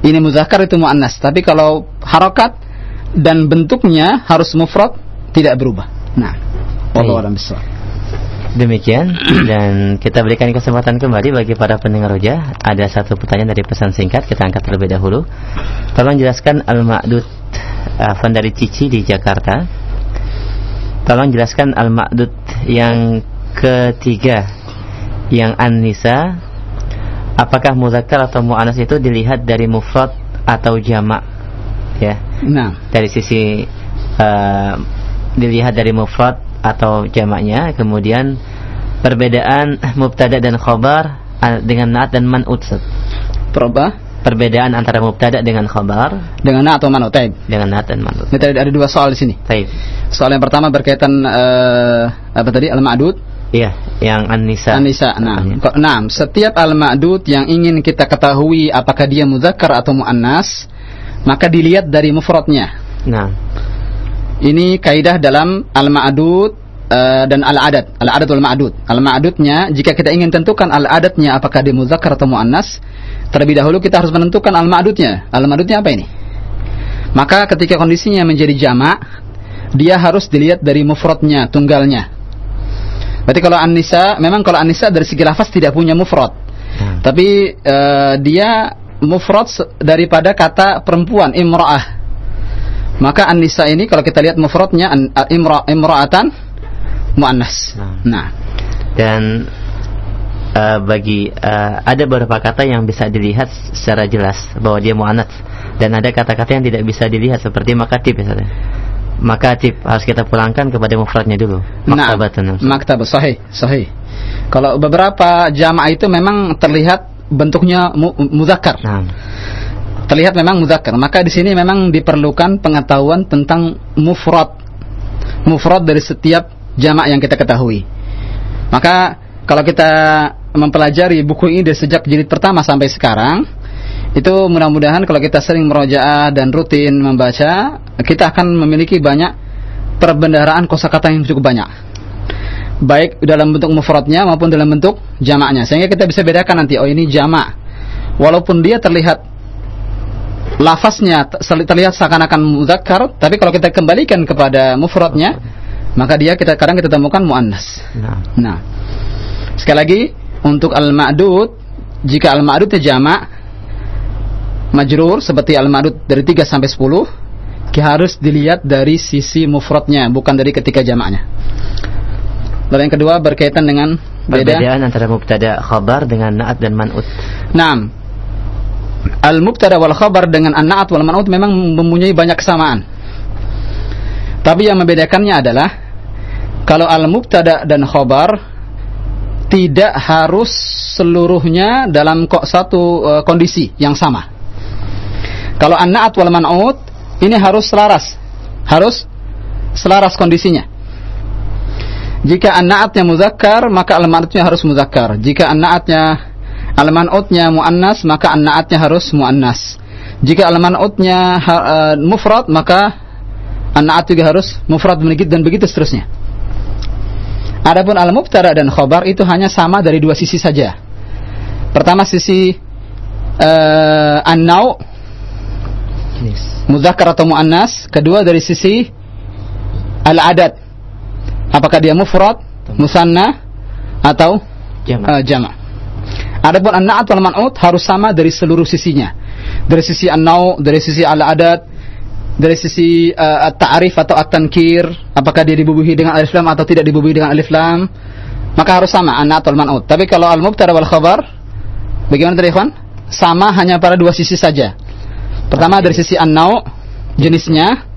ini muzakkar itu muannas. Tapi kalau harokat dan bentuknya harus mufrad tidak berubah. Nah, wallahu a'lam. Demikian dan kita berikan kesempatan kembali bagi para pendengar roja. Ada satu pertanyaan dari pesan singkat kita angkat terlebih dahulu. Tolong jelaskan al-ma'dud Afan dari Cici di Jakarta. Tolong jelaskan al-ma'dud yang ketiga yang an-nisa apakah muzakkar atau mu'annas itu dilihat dari mufrad atau jamak ya nah dari sisi eh, dilihat dari mufrad atau jamaknya. Kemudian perbedaan mubtada dan khobar eh, dengan naat dan man'ut Ustaz. berubah perbedaan antara mubtada dengan khobar dengan na atau manu taib? Dengan naat dan man'ut. Ini tadi ada dua soal di sini. Baik. Soal yang pertama berkaitan eh, apa tadi? Al-ma'dud? Iya yang an-nisa. Anisa. Nah, Namanya. kok- nah, setiap al-ma'dud yang ingin kita ketahui apakah dia muzakkar atau muannas, maka dilihat dari mufradnya. nah Ini kaidah dalam al-ma'dud eh, dan al-adad. Al-adad wal ma'dud. Al-ma'dudnya jika kita ingin tentukan al-adatnya apakah dia muzakkar atau muannas, terlebih dahulu kita harus menentukan al-ma'dudnya. Al-ma'dudnya apa ini? Maka ketika kondisinya menjadi jamak, dia harus dilihat dari mufradnya, tunggalnya. Berarti kalau an-nisa, memang kalau an-nisa dari segi lafaz tidak punya mufrad. Nah. Tapi eh, dia mufrad daripada kata perempuan imra'ah. Maka an-nisa ini kalau kita lihat mufradnya imra, imra'atan muannas. Nah. Nah, dan eh, bagi eh, ada beberapa kata yang bisa dilihat secara jelas bahwa dia muannats dan ada kata-kata yang tidak bisa dilihat seperti makatib misalnya. Makatib harus kita pulangkan kepada mufradnya dulu. Maktabatun. Nah, maktab sahih, sahih. Kalau beberapa jamaah itu memang terlihat bentuknya mu, muzakkar. Nah, Terlihat memang muzakkar. Maka di sini memang diperlukan pengetahuan tentang mufrad. Mufrad dari setiap jamaah yang kita ketahui. Maka kalau kita mempelajari buku ini dari sejak jilid pertama sampai sekarang, itu mudah-mudahan kalau kita sering merojaah dan rutin membaca, kita akan memiliki banyak perbendaharaan kosakata yang cukup banyak. Baik dalam bentuk mufradnya maupun dalam bentuk jamaknya. Sehingga kita bisa bedakan nanti, oh ini jamak. Walaupun dia terlihat lafaznya terlihat seakan-akan muzakkar, tapi kalau kita kembalikan kepada mufradnya, maka dia kita kadang kita temukan muannas. nah, Nah, sekali lagi untuk al-ma'dud, jika al-ma'dudnya jamak majrur seperti al-ma'dud dari 3 sampai 10, ki- harus dilihat dari sisi mufradnya, bukan dari ketika jamaknya. Lalu yang kedua berkaitan dengan beda. perbedaan antara mubtada khabar dengan naat dan man'ut. Nah, al-mubtada wal khabar dengan an-na'at wal man'ut memang mempunyai banyak kesamaan. Tapi yang membedakannya adalah kalau al-mubtada dan khabar tidak harus seluruhnya dalam kok satu eh, kondisi yang sama. Kalau an-na'at wal man'ut ini harus selaras. Harus selaras kondisinya. Jika an-na'atnya muzakkar, maka al-man'utnya harus muzakkar. Jika an-na'atnya al-man'utnya muannas, maka an-na'atnya harus muannas. Jika al-man'utnya eh, mufrad, maka an-na'at juga harus mufrad begitu dan begitu seterusnya. Adapun al-mubtada dan khobar itu hanya sama dari dua sisi saja. Pertama sisi eh, an-nau muzakkar atau muannas, kedua dari sisi al-adat. Apakah dia mufrad, musanna atau Jamak. eh, jama'. Adapun an-na'at wal man'ut harus sama dari seluruh sisinya. Dari sisi an-nau, dari sisi al-adat, dari sisi eh, at-ta'rif atau at-tankir, apakah dia dibubuhi dengan alif lam atau tidak dibubuhi dengan alif lam, maka harus sama an-na'at wal man'ut. Tapi kalau al-mubtada wal khabar bagaimana tadi ikhwan? Sama hanya pada dua sisi saja. Pertama dari sisi an-nau jenisnya,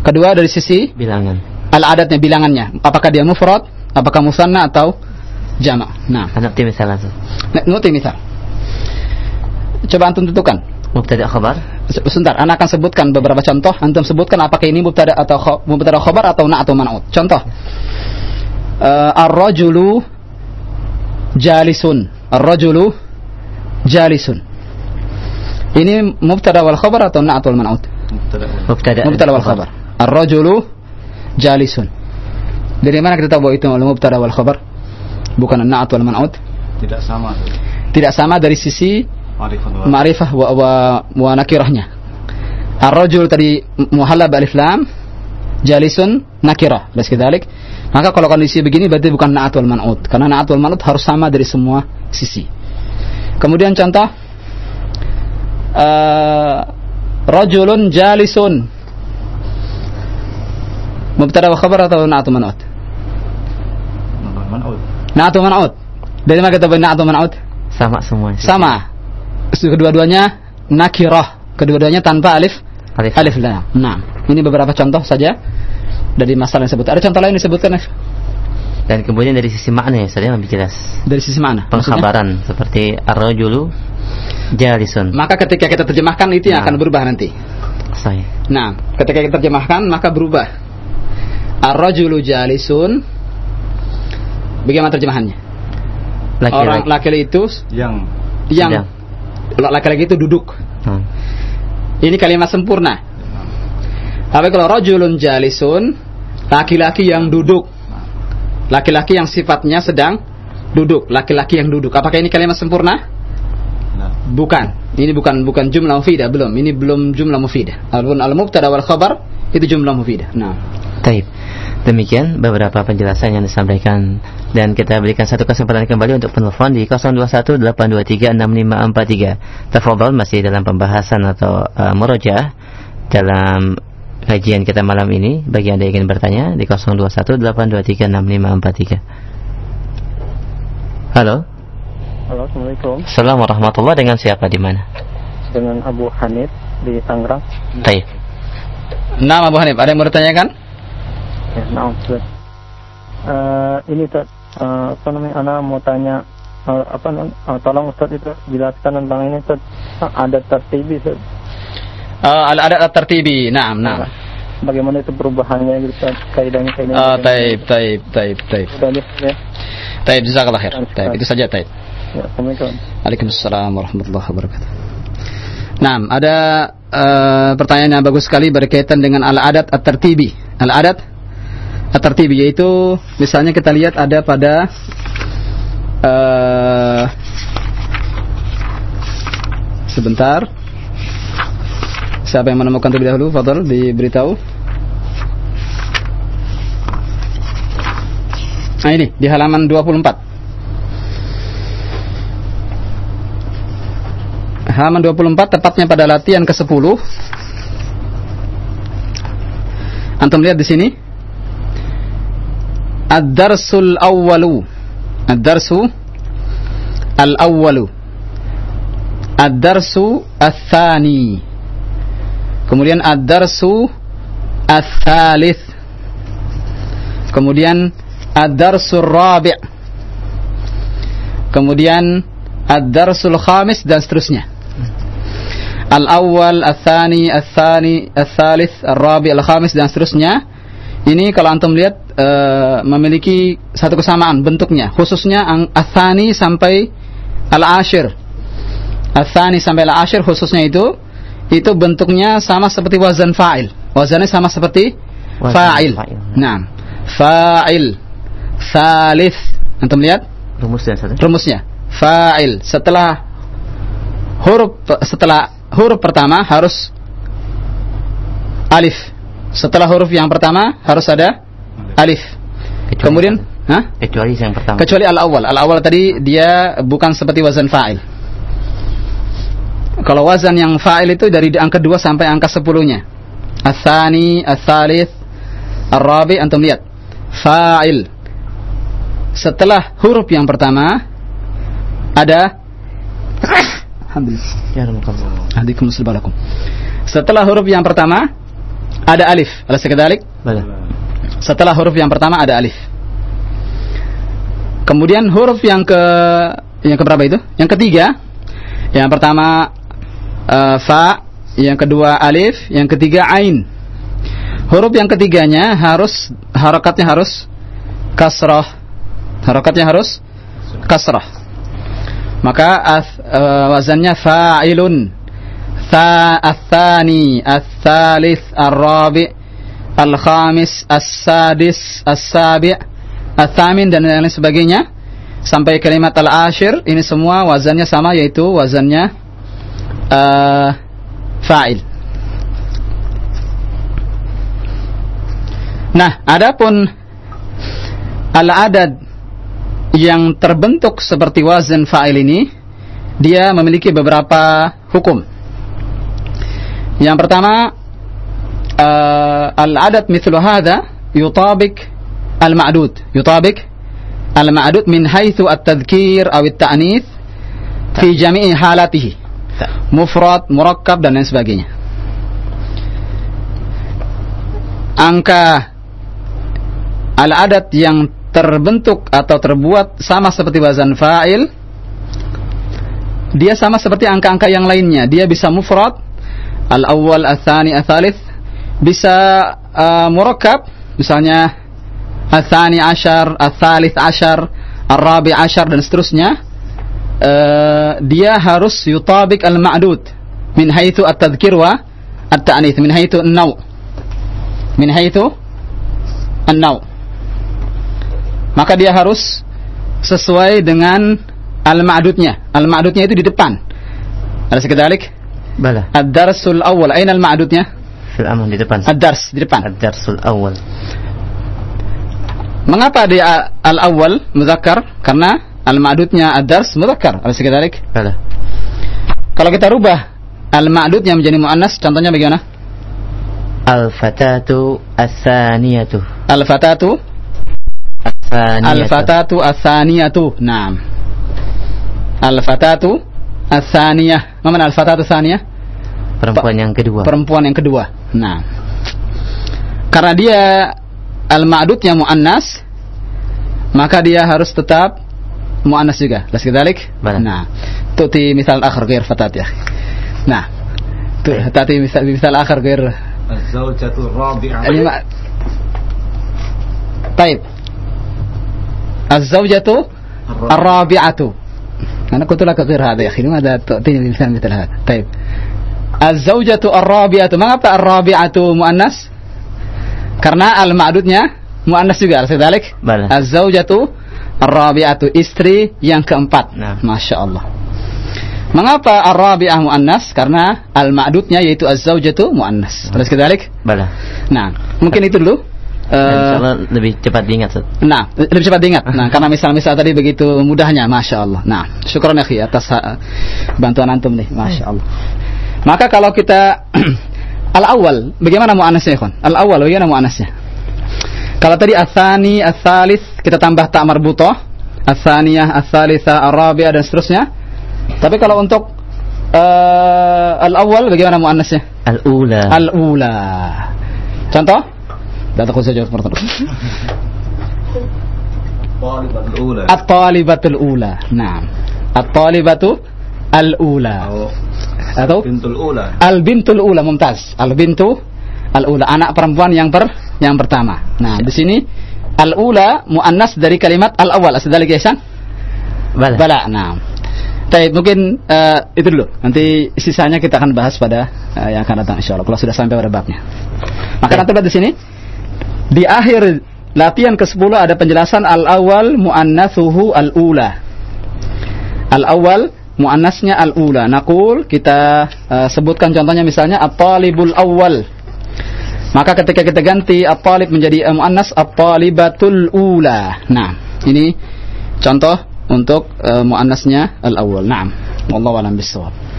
kedua dari sisi Bilangan. al-adatnya bilangannya. Apakah dia mufrad, apakah musanna atau jama'. Nah, Anak tim misal langsung. Nah, nuti misal. Coba antum tentukan. Mubtada khabar. Se- Sebentar, anak akan sebutkan beberapa contoh. Antum sebutkan apakah ini mubtada atau mubtada khobar atau na atau man'ut. Contoh. Eh, ar-rajulu jalisun. Ar-rajulu jalisun. Ini mubtada wal khabar atau na atau man'ut? Mubtada. Mubtada. Mubtada wal khabar. Ar-rajulu jalisun. Dari mana kita tahu bahwa itu mubtada wal khabar? Bukan an-na'at wal man'ut. Tidak sama. Tidak sama dari sisi ma'rifah wa, wa, wa nakirahnya. Ar-rajul tadi muhallab alif lam, jalisun nakirah. Kedalik. Maka kalau kondisi begini berarti bukan na'at wal man'ut. Karena na'at wal man'ut harus sama dari semua sisi. Kemudian contoh eh, rajulun jalisun. Mubtada wa khabar atau na'at wal man'ud. Na'at wal man'ut. Dari mana kita na'at wal man'ut? Sama semua. Sama. Kedua-duanya nakirah. Kedua-duanya tanpa alif Alif. alif lam. Nah, ini beberapa contoh saja dari masalah yang disebut. Ada contoh lain disebutkan? Dan kemudian dari sisi makna ya, saya lebih jelas. dari sisi mana? Maksudnya? Pengkhabaran seperti ar-rajulu jalisun. Maka ketika kita terjemahkan itu yang Nah. akan berubah nanti. Saya. Nah, ketika kita terjemahkan maka berubah. Ar-rajulu jalisun. Bagaimana terjemahannya? Orang Laki-laki. laki-laki itu Yang yang laki-laki itu duduk. Hmm. Ini kalimat sempurna. Tapi kalau rajulun jalisun, laki-laki yang duduk. Laki-laki yang sifatnya sedang duduk, laki-laki yang duduk. Apakah ini kalimat sempurna? nah, Bukan. Ini bukan bukan jumlah mufidah, belum. Ini belum jumlah mufidah. Adapun al-mubtada wal khabar itu jumlah mufidah. Nah, Taib. Demikian beberapa penjelasan yang disampaikan dan kita berikan satu kesempatan kembali untuk penelpon di 0218236543. Tafadhol masih dalam pembahasan atau uh, murojaah dalam kajian kita malam ini bagi Anda yang ingin bertanya di 0218236543. Halo. Halo, Assalamualaikum. Assalamualaikum warahmatullahi dengan siapa di mana? Dengan Abu Hanif di Tangerang. Taib. nama Abu Hanif, ada yang mau ditanyakan? Ya, nah. Eh, ini Ustaz, eh, apa namanya? Ana mau tanya eh, apa eh, tolong Ustaz itu jelaskan tentang ini Ustaz. Ah, Ada tertibi Ustaz. Uh, al-adat at-tartibi. Naam, naam. Bagaimana itu perubahannya gitu Ustaz? Kaidahnya kaidahnya. Ah, taib, taib, taib, taib. Udah deh, ya. Taib, jazakallah khair. Taib, itu saja taib. Ya, Assalamualaikum. Waalaikumsalam warahmatullahi wabarakatuh. Nah, ada eh, pertanyaan yang bagus sekali berkaitan dengan al-adat at-tartibi. Al-adat at-tartibi yaitu misalnya kita lihat ada pada eh, sebentar. Siapa yang menemukan terlebih dahulu? Fadal diberitahu. Nah ini di halaman 24. halaman 24 tepatnya pada latihan ke-10 Antum lihat di sini Ad-darsul awwalu Ad-darsu al-awwalu Ad-darsu al-thani Kemudian ad-darsu al-thalith Kemudian ad-darsu rabi' kemudian ad-darsul khamis dan seterusnya. Al-awwal, al-thani, al-thani, al-thalith, al-rabi, al-khamis dan seterusnya. Ini kalau antum lihat eh, memiliki satu kesamaan bentuknya, khususnya al-thani sampai al-ashir. Al-thani sampai al-ashir khususnya itu itu bentuknya sama seperti wazan fa'il. Wazannya sama seperti fa'il. Nah, fa'il. Thalith. Antum lihat Rumus dan satu. rumusnya. Fa'il. Setelah huruf setelah huruf pertama harus alif. Setelah huruf yang pertama harus ada alif. Kecuali Kemudian, hah? kecuali yang pertama. Kecuali al-awwal. Al-awwal tadi dia bukan seperti wazan fa'il. Kalau wazan yang fa'il itu dari angka 2 sampai angka 10-nya. Al-thani, al-thalith, al-rabi, antum lihat. Fa'il. Setelah huruf yang pertama ada Alhamdulillah. Ya. Setelah huruf yang pertama ada alif. Alas kedalik. Bala. Setelah huruf yang pertama ada alif. Kemudian huruf yang ke yang keberapa itu? Yang ketiga. Yang pertama eh, fa, yang kedua alif, yang ketiga ain. Huruf yang ketiganya harus harakatnya harus kasrah. Harakatnya harus kasrah. Maka eh, wazannya fa'ilun. Tha, athani, athalis, ar-rabi, al-khamis, as-sadis, as-sabi' Al-Thamin dan lain sebagainya sampai kalimat al-ashir ini semua wazannya sama yaitu wazannya uh, fa'il. Nah, adapun al-adad yang terbentuk seperti wazan fa'il ini dia memiliki beberapa hukum. Yang pertama al-adad mithlu hadha yutabik al-ma'adud, yutabik al-ma'adud, min haitsu at-tadhkir aw at-ta'nits fi jami'i halatihi mufrad murakkab dan lain sebagainya. Angka al-adat yang terbentuk atau terbuat sama seperti wazan fa'il. Dia sama seperti angka-angka yang lainnya. Dia bisa mufrad. Al-awwal al-thani, al-thalith bisa uh, murakkab misalnya al-thani ashar, al-thalith ashar, al-rabi ashar dan seterusnya uh, dia harus yutabik al-ma'dud min haitsu at-tadhkir wa at-ta'nits min haitsu an-naw. Min haitsu an-naw. Maka dia harus sesuai dengan al-ma'dudnya. Al-ma'dudnya itu di depan. Ada sekadalik Bala. ad-darsul awal aina al-ma'dudnya Fil aman di depan. ad-dars di depan Ad-darsul awal. Mengapa dia al-awwal muzakkar? Karena al-ma'dudnya ad-dars muzakkar. Kadalik? Bala. Kalau kita rubah al-ma'dudnya menjadi muannas, contohnya bagaimana? Al-fatatu as-saniyatu. Al-fatatu As-saniyatu. al-fatatu as-saniyatu. Naam. Al-fatatu as-saniyah. Ma mana al-fatatu as-saniyah? Perempuan yang kedua. Perempuan yang kedua. Nah. Karena dia al-ma'dudnya muannas, maka dia harus tetap muannas juga. Las kedalik? Bala. Nah. Tuti misal akhir ghair fatat ya. Nah. Tu, tati misal misal akhir ghair الزوجة الرابعة ini ma- طيب الزوجة الرابعة أنا قلت لك غير هذا يا أخي لماذا تعطيني مثال مثل هذا طيب Az-zawjatu ar-rabi'atu. Mengapa ar-rabi'atu muannas? Karena al-ma'dudnya muannas juga. Sedalik. Az-zawjatu ar-rabi'atu. Istri yang keempat. Nah. Masya Allah. Mengapa ar-rabi'ah muannas? Karena al-ma'dudnya yaitu az-zawjatu muannas. Nah. Terus kedalik? Bala. Nah, mungkin itu dulu. Uh, lebih cepat diingat Seth. Nah, lebih cepat diingat. Nah, karena misal-misal tadi begitu mudahnya, masya Allah. Nah, syukur ya atas eh, bantuan antum nih, masya Allah. Maka kalau kita al awal bagaimana muannasnya, kon Al-awwal bagaimana muannasnya? Kalau tadi asani, asalis kita tambah tak marbutoh, asaniyah, asalisa, arabia dan seterusnya. Tapi kalau untuk eh, uh, al awal bagaimana muannasnya? Al-ula. Al-ula. Contoh? Tidak saja saya jawab pertanyaan. At-talibatul ula. Nah. At-talibatu al-ula. Oh. Atau bintul ula. al-bintul ula mumtaz. Al-bintu al-ula, anak perempuan yang per yang pertama. Nah, di sini al-ula muannas dari kalimat al-awwal. Asadalik ya, Ihsan? Bala. Bala. Nah. Baik, mungkin eh, itu dulu. Nanti sisanya kita akan bahas pada eh, yang akan datang insyaallah kalau sudah sampai pada babnya. Maka nanti di sini di akhir latihan ke-10 ada penjelasan al-awwal muannatsuhu al-ula. Al-awwal muannasnya al-ula. Naqul kita eh, sebutkan contohnya misalnya at-talibul awwal. Maka ketika kita ganti at-talib menjadi eh, muannas at-talibatul ula. Nah, ini contoh untuk uh, muannasnya al-awwal. Naam. Wallahu a'lam bissawab.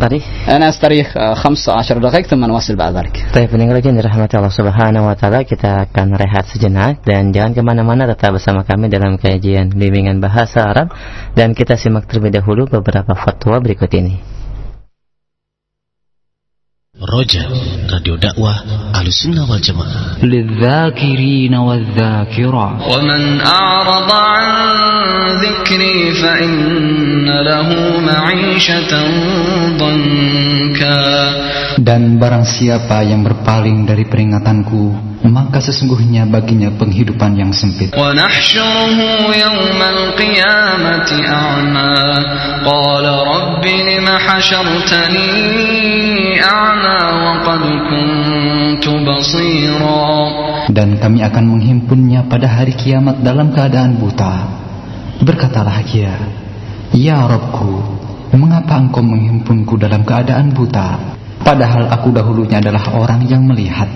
Tadi. أنا أستريح آه، 15 دقائق ثم نواصل بعد ذلك. Baik pendengar yang dirahmati Allah Subhanahu wa taala, kita akan rehat sejenak dan jangan kemana mana tetap bersama kami dalam kajian bimbingan bahasa Arab dan kita simak terlebih dahulu beberapa fatwa berikut ini. Roja, Radio Dakwah Ahlussunnah wal Jamaah. للذاكرين والذاكرات ومن أعرض عن ذكري فإن له معيشة ضنكا Dan barang siapa yang berpaling dari peringatanku maka sesungguhnya baginya penghidupan yang sempit. Dan kami akan menghimpunnya pada hari kiamat dalam keadaan buta. Berkatalah ia, Ya Robku, mengapa engkau menghimpunku dalam keadaan buta? Padahal aku dahulunya adalah orang yang melihat.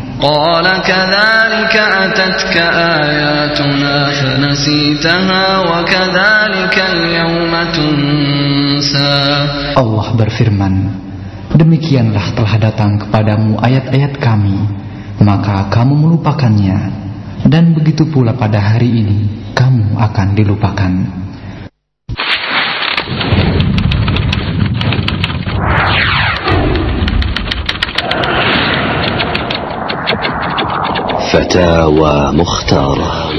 Allah berfirman, demikianlah telah datang kepadamu ayat-ayat kami, maka kamu melupakannya dan begitu pula pada hari ini kamu akan dilupakan. Fatawa Mukhtarah.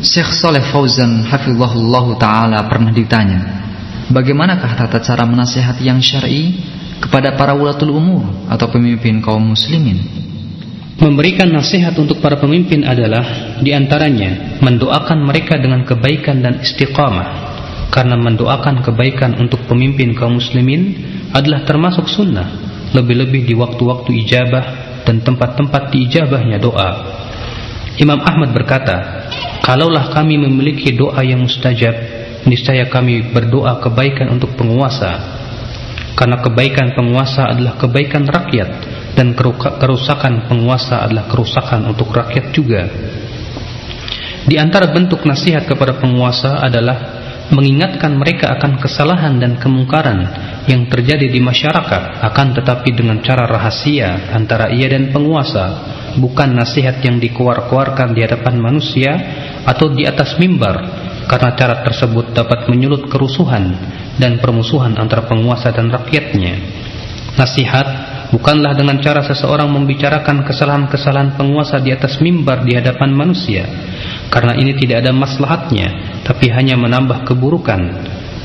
Syekh Saleh Fauzan hafizahullah taala pernah ditanya, bagaimanakah tata cara menasihati yang syar'i kepada para ulatul umur atau pemimpin kaum muslimin? Memberikan nasihat untuk para pemimpin adalah di antaranya mendoakan mereka dengan kebaikan dan istiqamah. Karena mendoakan kebaikan untuk pemimpin kaum muslimin adalah termasuk sunnah, lebih-lebih di waktu-waktu ijabah dan tempat-tempat diijabahnya doa. Imam Ahmad berkata, kalaulah kami memiliki doa yang mustajab, niscaya kami berdoa kebaikan untuk penguasa. Karena kebaikan penguasa adalah kebaikan rakyat dan kerusakan penguasa adalah kerusakan untuk rakyat juga. Di antara bentuk nasihat kepada penguasa adalah mengingatkan mereka akan kesalahan dan kemungkaran yang terjadi di masyarakat akan tetapi dengan cara rahasia antara ia dan penguasa bukan nasihat yang dikeluar-keluarkan di hadapan manusia atau di atas mimbar karena cara tersebut dapat menyulut kerusuhan dan permusuhan antara penguasa dan rakyatnya. Nasihat bukanlah dengan cara seseorang membicarakan kesalahan-kesalahan penguasa di atas mimbar di hadapan manusia karena ini tidak ada maslahatnya tapi hanya menambah keburukan.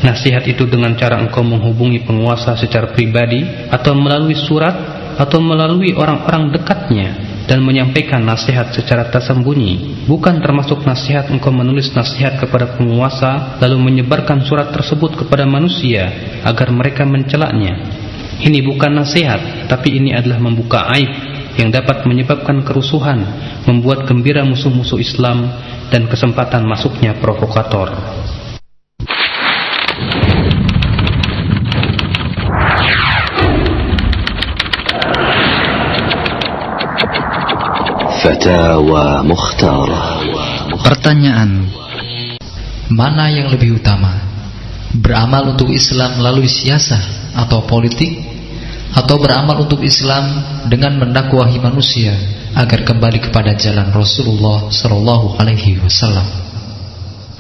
Nasihat itu dengan cara engkau menghubungi penguasa secara pribadi atau melalui surat atau melalui orang-orang dekatnya dan menyampaikan nasihat secara tersembunyi. Bukan termasuk nasihat engkau menulis nasihat kepada penguasa lalu menyebarkan surat tersebut kepada manusia agar mereka mencelaknya. Ini bukan nasihat tapi ini adalah membuka aib yang dapat menyebabkan kerusuhan membuat gembira musuh-musuh Islam dan kesempatan masuknya provokator Fatawa Mukhtarah. Pertanyaan Mana yang lebih utama? Beramal untuk Islam melalui siasah atau politik Atau beramal untuk Islam dengan mendakwahi manusia Agar kembali kepada jalan Rasulullah Sallallahu Alaihi Wasallam.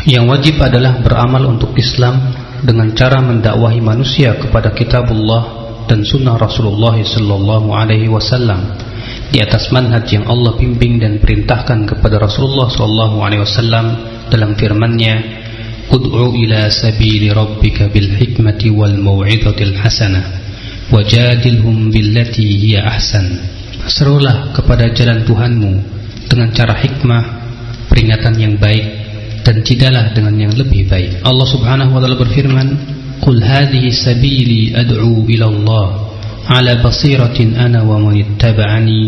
Yang wajib adalah beramal untuk Islam dengan cara mendakwahi manusia kepada kitabullah dan sunnah Rasulullah sallallahu alaihi wasallam. Di atas manhaj yang Allah bimbing dan perintahkan kepada Rasulullah sallallahu alaihi wasallam dalam firman-Nya Ud'u ila sabili rabbika bil hikmati wal mau'izatil hasanah wajadilhum billati hiya ahsan. Serulah kepada jalan Tuhanmu dengan cara hikmah peringatan yang baik dan cidalah dengan yang lebih baik. Allah subhanahu wa ta'ala berfirman Qul hadhihi sabili ad'u ila Allah ala basiratin ana wa man ittaba'ani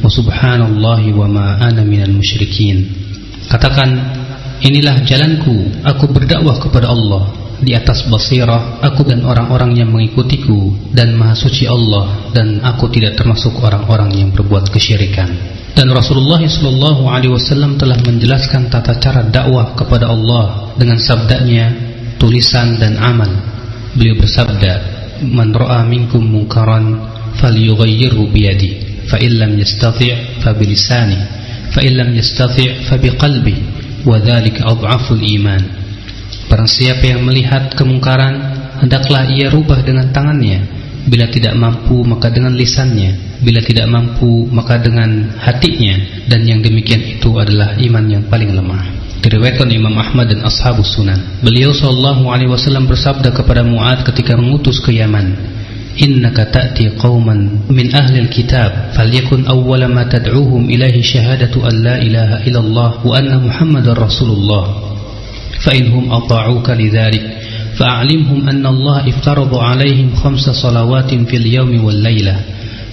wa subhanallahi wa ma ana minal musyrikin. Katakan Inilah jalanku, aku berdakwah kepada Allah di atas basirah, aku dan orang-orang yang mengikutiku dan maha suci Allah dan aku tidak termasuk orang-orang yang berbuat kesyirikan. Dan Rasulullah SAW alaihi wasallam telah menjelaskan tata cara dakwah kepada Allah dengan sabdanya, tulisan dan amal. Beliau bersabda, "Man ra'a minkum munkaran falyughayyirhu biyadi, fa illam yastati' fa bilisani, fa illam yastati' fa biqalbi." Wadhalik adhaful iman Barang siapa yang melihat kemungkaran Hendaklah ia rubah dengan tangannya. Bila tidak mampu maka dengan lisannya. Bila tidak mampu maka dengan hatinya. Dan yang demikian itu adalah iman yang paling lemah. Diriwayatkan Imam Ahmad dan Ashabus Sunan. Beliau SAW bersabda kepada Mu'ad ketika mengutus ke Yaman innaka ta'ti qauman min ahli alkitab falyakun awwala ma tad'uuhum ilaihi shahadatu an la ilaha illallah wa anna muhammadar rasulullah فإنهم أطاعوك لذلك فأعلمهم أن الله افترض عليهم خمس صلوات في اليوم والليلة.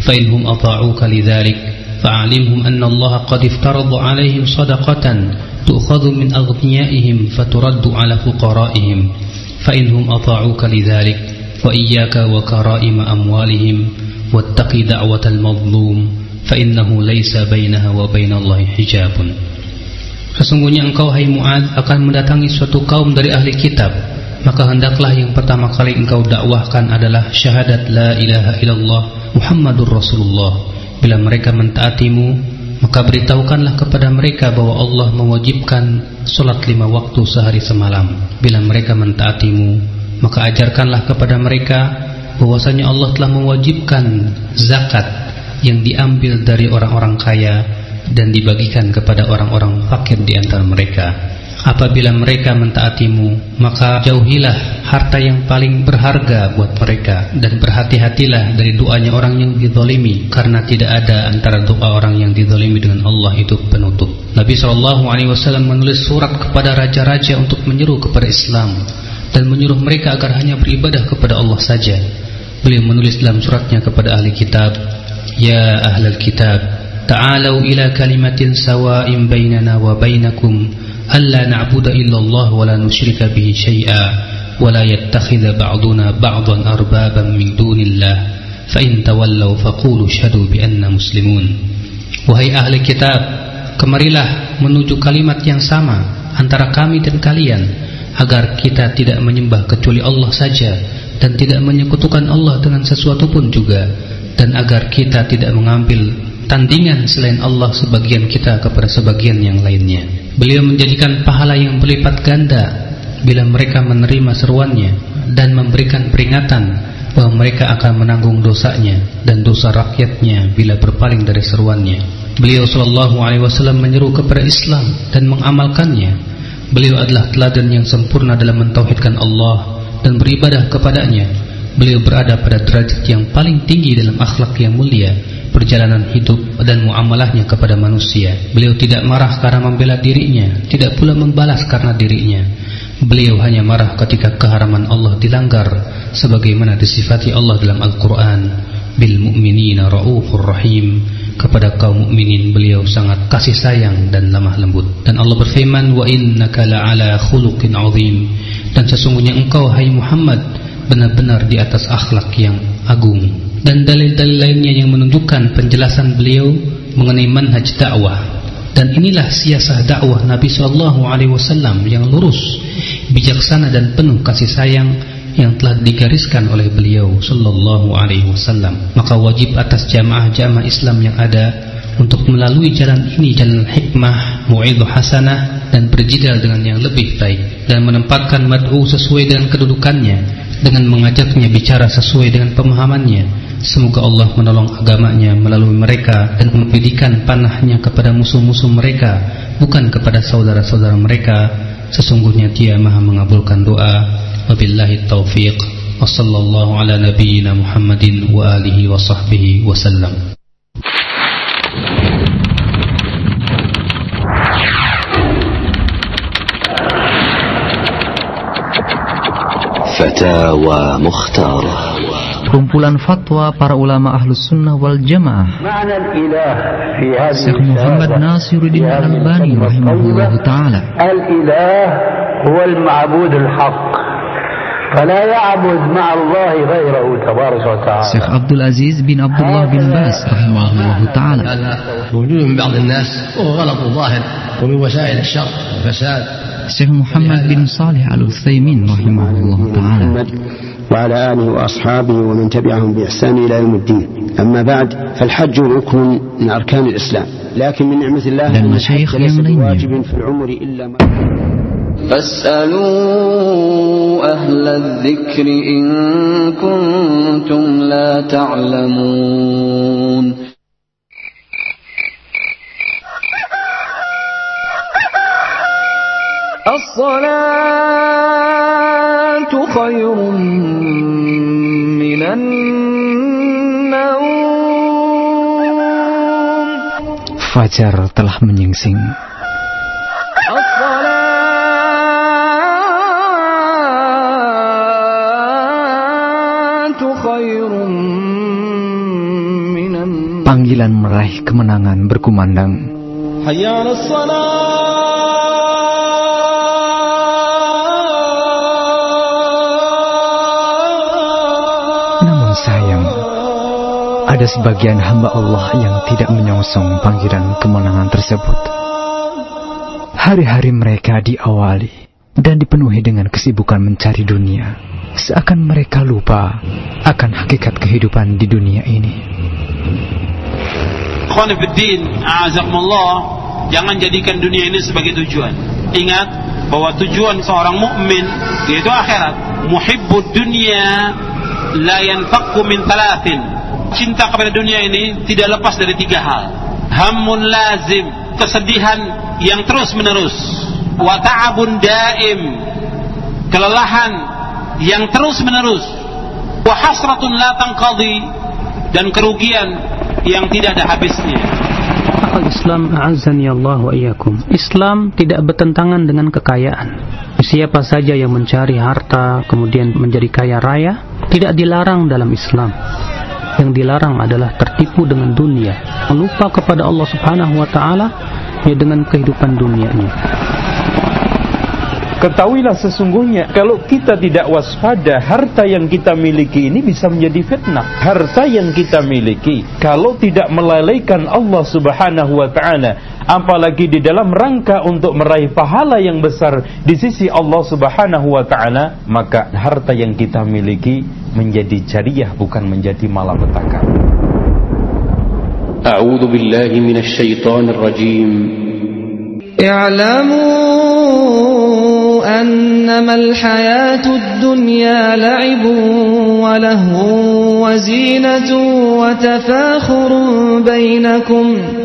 فإنهم أطاعوك لذلك فأعلمهم أن الله قد افترض عليهم صدقة تؤخذ من أغنيائهم فترد على فقرائهم. فإنهم أطاعوك لذلك وإياك وكرائم أموالهم واتق دعوة المظلوم فإنه ليس بينها وبين الله حجاب. Sesungguhnya engkau hai Mu'ad akan mendatangi suatu kaum dari ahli kitab. Maka hendaklah yang pertama kali engkau dakwahkan adalah syahadat la ilaha illallah Muhammadur Rasulullah. Bila mereka mentaatimu Maka beritahukanlah kepada mereka bahwa Allah mewajibkan solat lima waktu sehari semalam. Bila mereka mentaatimu maka ajarkanlah kepada mereka bahwasanya Allah telah mewajibkan zakat yang diambil dari orang-orang kaya dan dibagikan kepada orang-orang fakir di antara mereka. Apabila mereka mentaatimu, maka jauhilah harta yang paling berharga buat mereka dan berhati-hatilah dari doanya orang yang dizalimi karena tidak ada antara doa orang yang dizalimi dengan Allah itu penutup. Nabi SAW menulis surat kepada raja-raja untuk menyeru kepada Islam dan menyuruh mereka agar hanya beribadah kepada Allah saja. Beliau menulis dalam suratnya kepada ahli kitab, Ya ahlal kitab, sawa'in bainana wa bainakum, alla na'budu illallah wa la nusyrika bihi syai'a, wa la yattakhidha ba'duna ba'dan arbaban min dunillah, fa in tawallaw faqulu syahadu bi anna muslimun. Wahai ahli kitab, kemarilah menuju kalimat yang sama antara kami dan kalian agar kita tidak menyembah kecuali Allah saja dan tidak menyekutukan Allah dengan sesuatu pun juga dan agar kita tidak mengambil tandingan selain Allah sebagian kita kepada sebagian yang lainnya. Beliau menjadikan pahala yang berlipat ganda bila mereka menerima seruannya dan memberikan peringatan bahwa mereka akan menanggung dosanya dan dosa rakyatnya bila berpaling dari seruannya. Beliau sallallahu alaihi wasallam menyeru kepada Islam dan mengamalkannya. Beliau adalah teladan yang sempurna dalam mentauhidkan Allah dan beribadah kepadanya. Beliau berada pada derajat yang paling tinggi dalam akhlak yang mulia, perjalanan hidup dan muamalahnya kepada manusia. Beliau tidak marah karena membela dirinya, tidak pula membalas karena dirinya. Beliau hanya marah ketika keharaman Allah dilanggar sebagaimana disifati Allah dalam Al-Qur'an. Bil mu'minina raufur rahim. Kepada kaum mukminin beliau sangat kasih sayang dan lemah lembut. Dan Allah berfirman wa innaka la'ala khuluqin azim. Dan sesungguhnya engkau hai Muhammad benar-benar di atas akhlak yang agung dan dalil-dalil lainnya yang menunjukkan penjelasan beliau mengenai manhaj dakwah. Dan inilah siasah dakwah Nabi sallallahu alaihi wasallam yang lurus bijaksana dan penuh kasih sayang yang telah digariskan oleh beliau sallallahu alaihi wasallam. Maka wajib atas jamaah-jamaah Islam yang ada untuk melalui jalan ini jalan hikmah mu'idhah hasanah dan berjidal dengan yang lebih baik dan menempatkan mad'u sesuai dengan kedudukannya dengan mengajaknya bicara sesuai dengan pemahamannya Semoga Allah menolong agamanya melalui mereka dan memberikan panahnya kepada musuh-musuh mereka bukan kepada saudara-saudara mereka sesungguhnya dia maha mengabulkan doa wabillahi taufiq wa sallallahu ala nabiyyina Muhammadin wa alihi wa sahbihi wasallam فتاوى مختارة kumpulan fatwa para ulama ahlus sunnah wal jamaah Syekh Muhammad Nasiruddin Al-Albani rahimahullah ta'ala الإله هو المعبود الحق فلا يعبد مع الله غيره تبارك وتعالى Syekh Abdul Aziz bin Abdullah bin Bas rahimahullah ta'ala موجود من بعض الناس وغلط ظاهر ومن وسائل الشر فساد Syekh Muhammad bin Salih Al-Utsaimin rahimahullah ta'ala وعلى آله وأصحابه ومن تبعهم بإحسان إلى يوم الدين. أما بعد فالحج ركن من أركان الإسلام. لكن من نعمة الله أن الحج ليس. بواجب في العمر إلا ما فاسألوا أهل الذكر إن كنتم لا تعلمون. الصلاة خير من النوم Fajar telah menyingsing الصلاة خير من النوم Panggilan meraih kemenangan berkumandang حي على Namun Ada sebagian hamba Allah yang tidak menyongsong panggilan kemenangan tersebut Hari-hari mereka diawali dan dipenuhi dengan kesibukan mencari dunia Seakan mereka lupa akan hakikat kehidupan di dunia ini A'azakumullah, jangan jadikan dunia ini sebagai tujuan. Ingat bahwa tujuan seorang mukmin yaitu akhirat. Muhibbud dunia la yanfakku min thalathin. Cinta kepada dunia ini tidak lepas dari tiga hal. Hammun lazim, kesedihan yang terus menerus. Wa ta'abun daim, kelelahan yang terus menerus. Wa hasratun la tanqadi dan kerugian yang tidak ada habisnya. Islam a'azzani Allah wa iyyakum. Islam tidak bertentangan dengan kekayaan. Siapa saja yang mencari harta kemudian menjadi kaya raya tidak dilarang dalam Islam. Yang dilarang adalah tertipu dengan dunia, lupa kepada Allah Subhanahu wa taala ya dengan kehidupan dunia ini. Ketahuilah sesungguhnya kalau kita tidak waspada harta yang kita miliki ini bisa menjadi fitnah. Harta yang kita miliki kalau tidak melalaikan Allah Subhanahu wa taala apalagi di dalam rangka untuk meraih pahala yang besar di sisi Allah Subhanahu wa taala, maka harta yang kita miliki menjadi jariah bukan menjadi malapetaka. A'udzu billahi minasy syaithanir rajim. I'lamu annamal hayatud dunya la'ibun wa lahun wa zinatun wa tafakhurun bainakum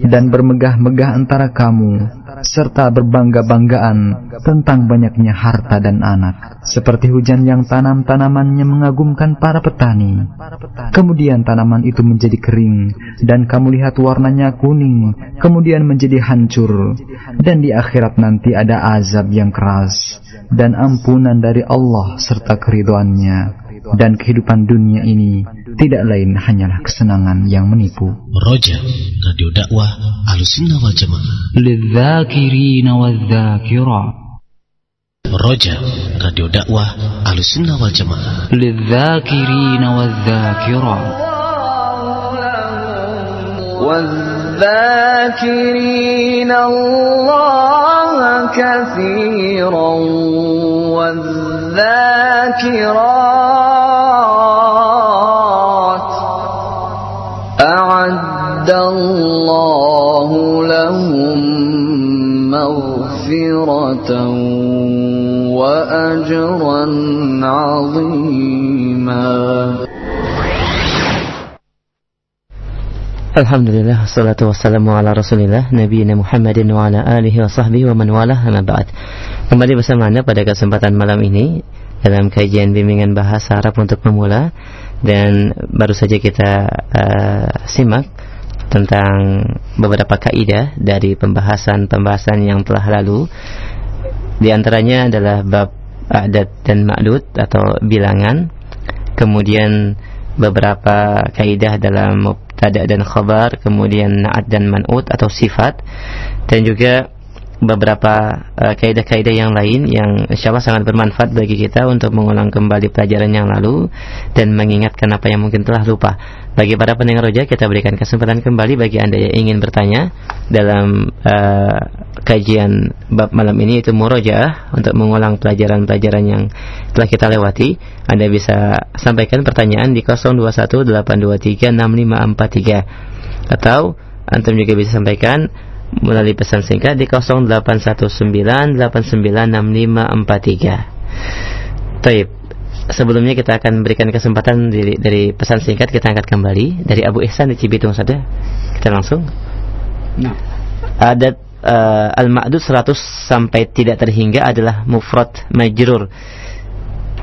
dan bermegah-megah antara kamu, serta berbangga-banggaan tentang banyaknya harta dan anak, seperti hujan yang tanam tanamannya mengagumkan para petani. Kemudian tanaman itu menjadi kering, dan kamu lihat warnanya kuning, kemudian menjadi hancur, dan di akhirat nanti ada azab yang keras dan ampunan dari Allah serta keriduannya dan kehidupan dunia ini tidak lain hanyalah kesenangan yang menipu. Roja, Radio Dakwah, Alusunnah wal Jamaah. Lidzakirina. Roja, Radio Dakwah, Alusunnah wal Jamaah. Lidzakirina. والذاكرين الله كثيرا والذاكرات أعد الله لهم مغفرة وأجرا عظيما Alhamdulillah Salatu wassalamu ala rasulillah Nabi Muhammadin wa ala alihi wa sahbihi wa man walah Amma ba'd. Kembali bersama anda pada kesempatan malam ini Dalam kajian bimbingan bahasa Arab untuk pemula. Dan baru saja kita uh, simak Tentang beberapa kaidah Dari pembahasan-pembahasan yang telah lalu. Di antaranya adalah bab adat dan ma'dud Atau bilangan. Kemudian beberapa kaidah dalam mubtada dan khabar, kemudian naat dan man'ut atau sifat dan juga beberapa uh, kaidah-kaidah yang lain yang insyaallah sangat bermanfaat bagi kita untuk mengulang kembali pelajaran yang lalu dan mengingatkan apa yang mungkin telah lupa. Bagi para pendengar roja kita berikan kesempatan kembali bagi Anda yang ingin bertanya dalam uh, kajian bab malam ini itu murojaah untuk mengulang pelajaran-pelajaran yang telah kita lewati. Anda bisa sampaikan pertanyaan di 0218236543 atau antum juga bisa sampaikan melalui pesan singkat di 0819896543. Taib. Sebelumnya kita akan berikan kesempatan dari, dari pesan singkat kita angkat kembali dari Abu Ihsan di Cibitung saja. Kita langsung. Nah. Adat uh, al-ma'dud 100 sampai tidak terhingga adalah mufrad majrur.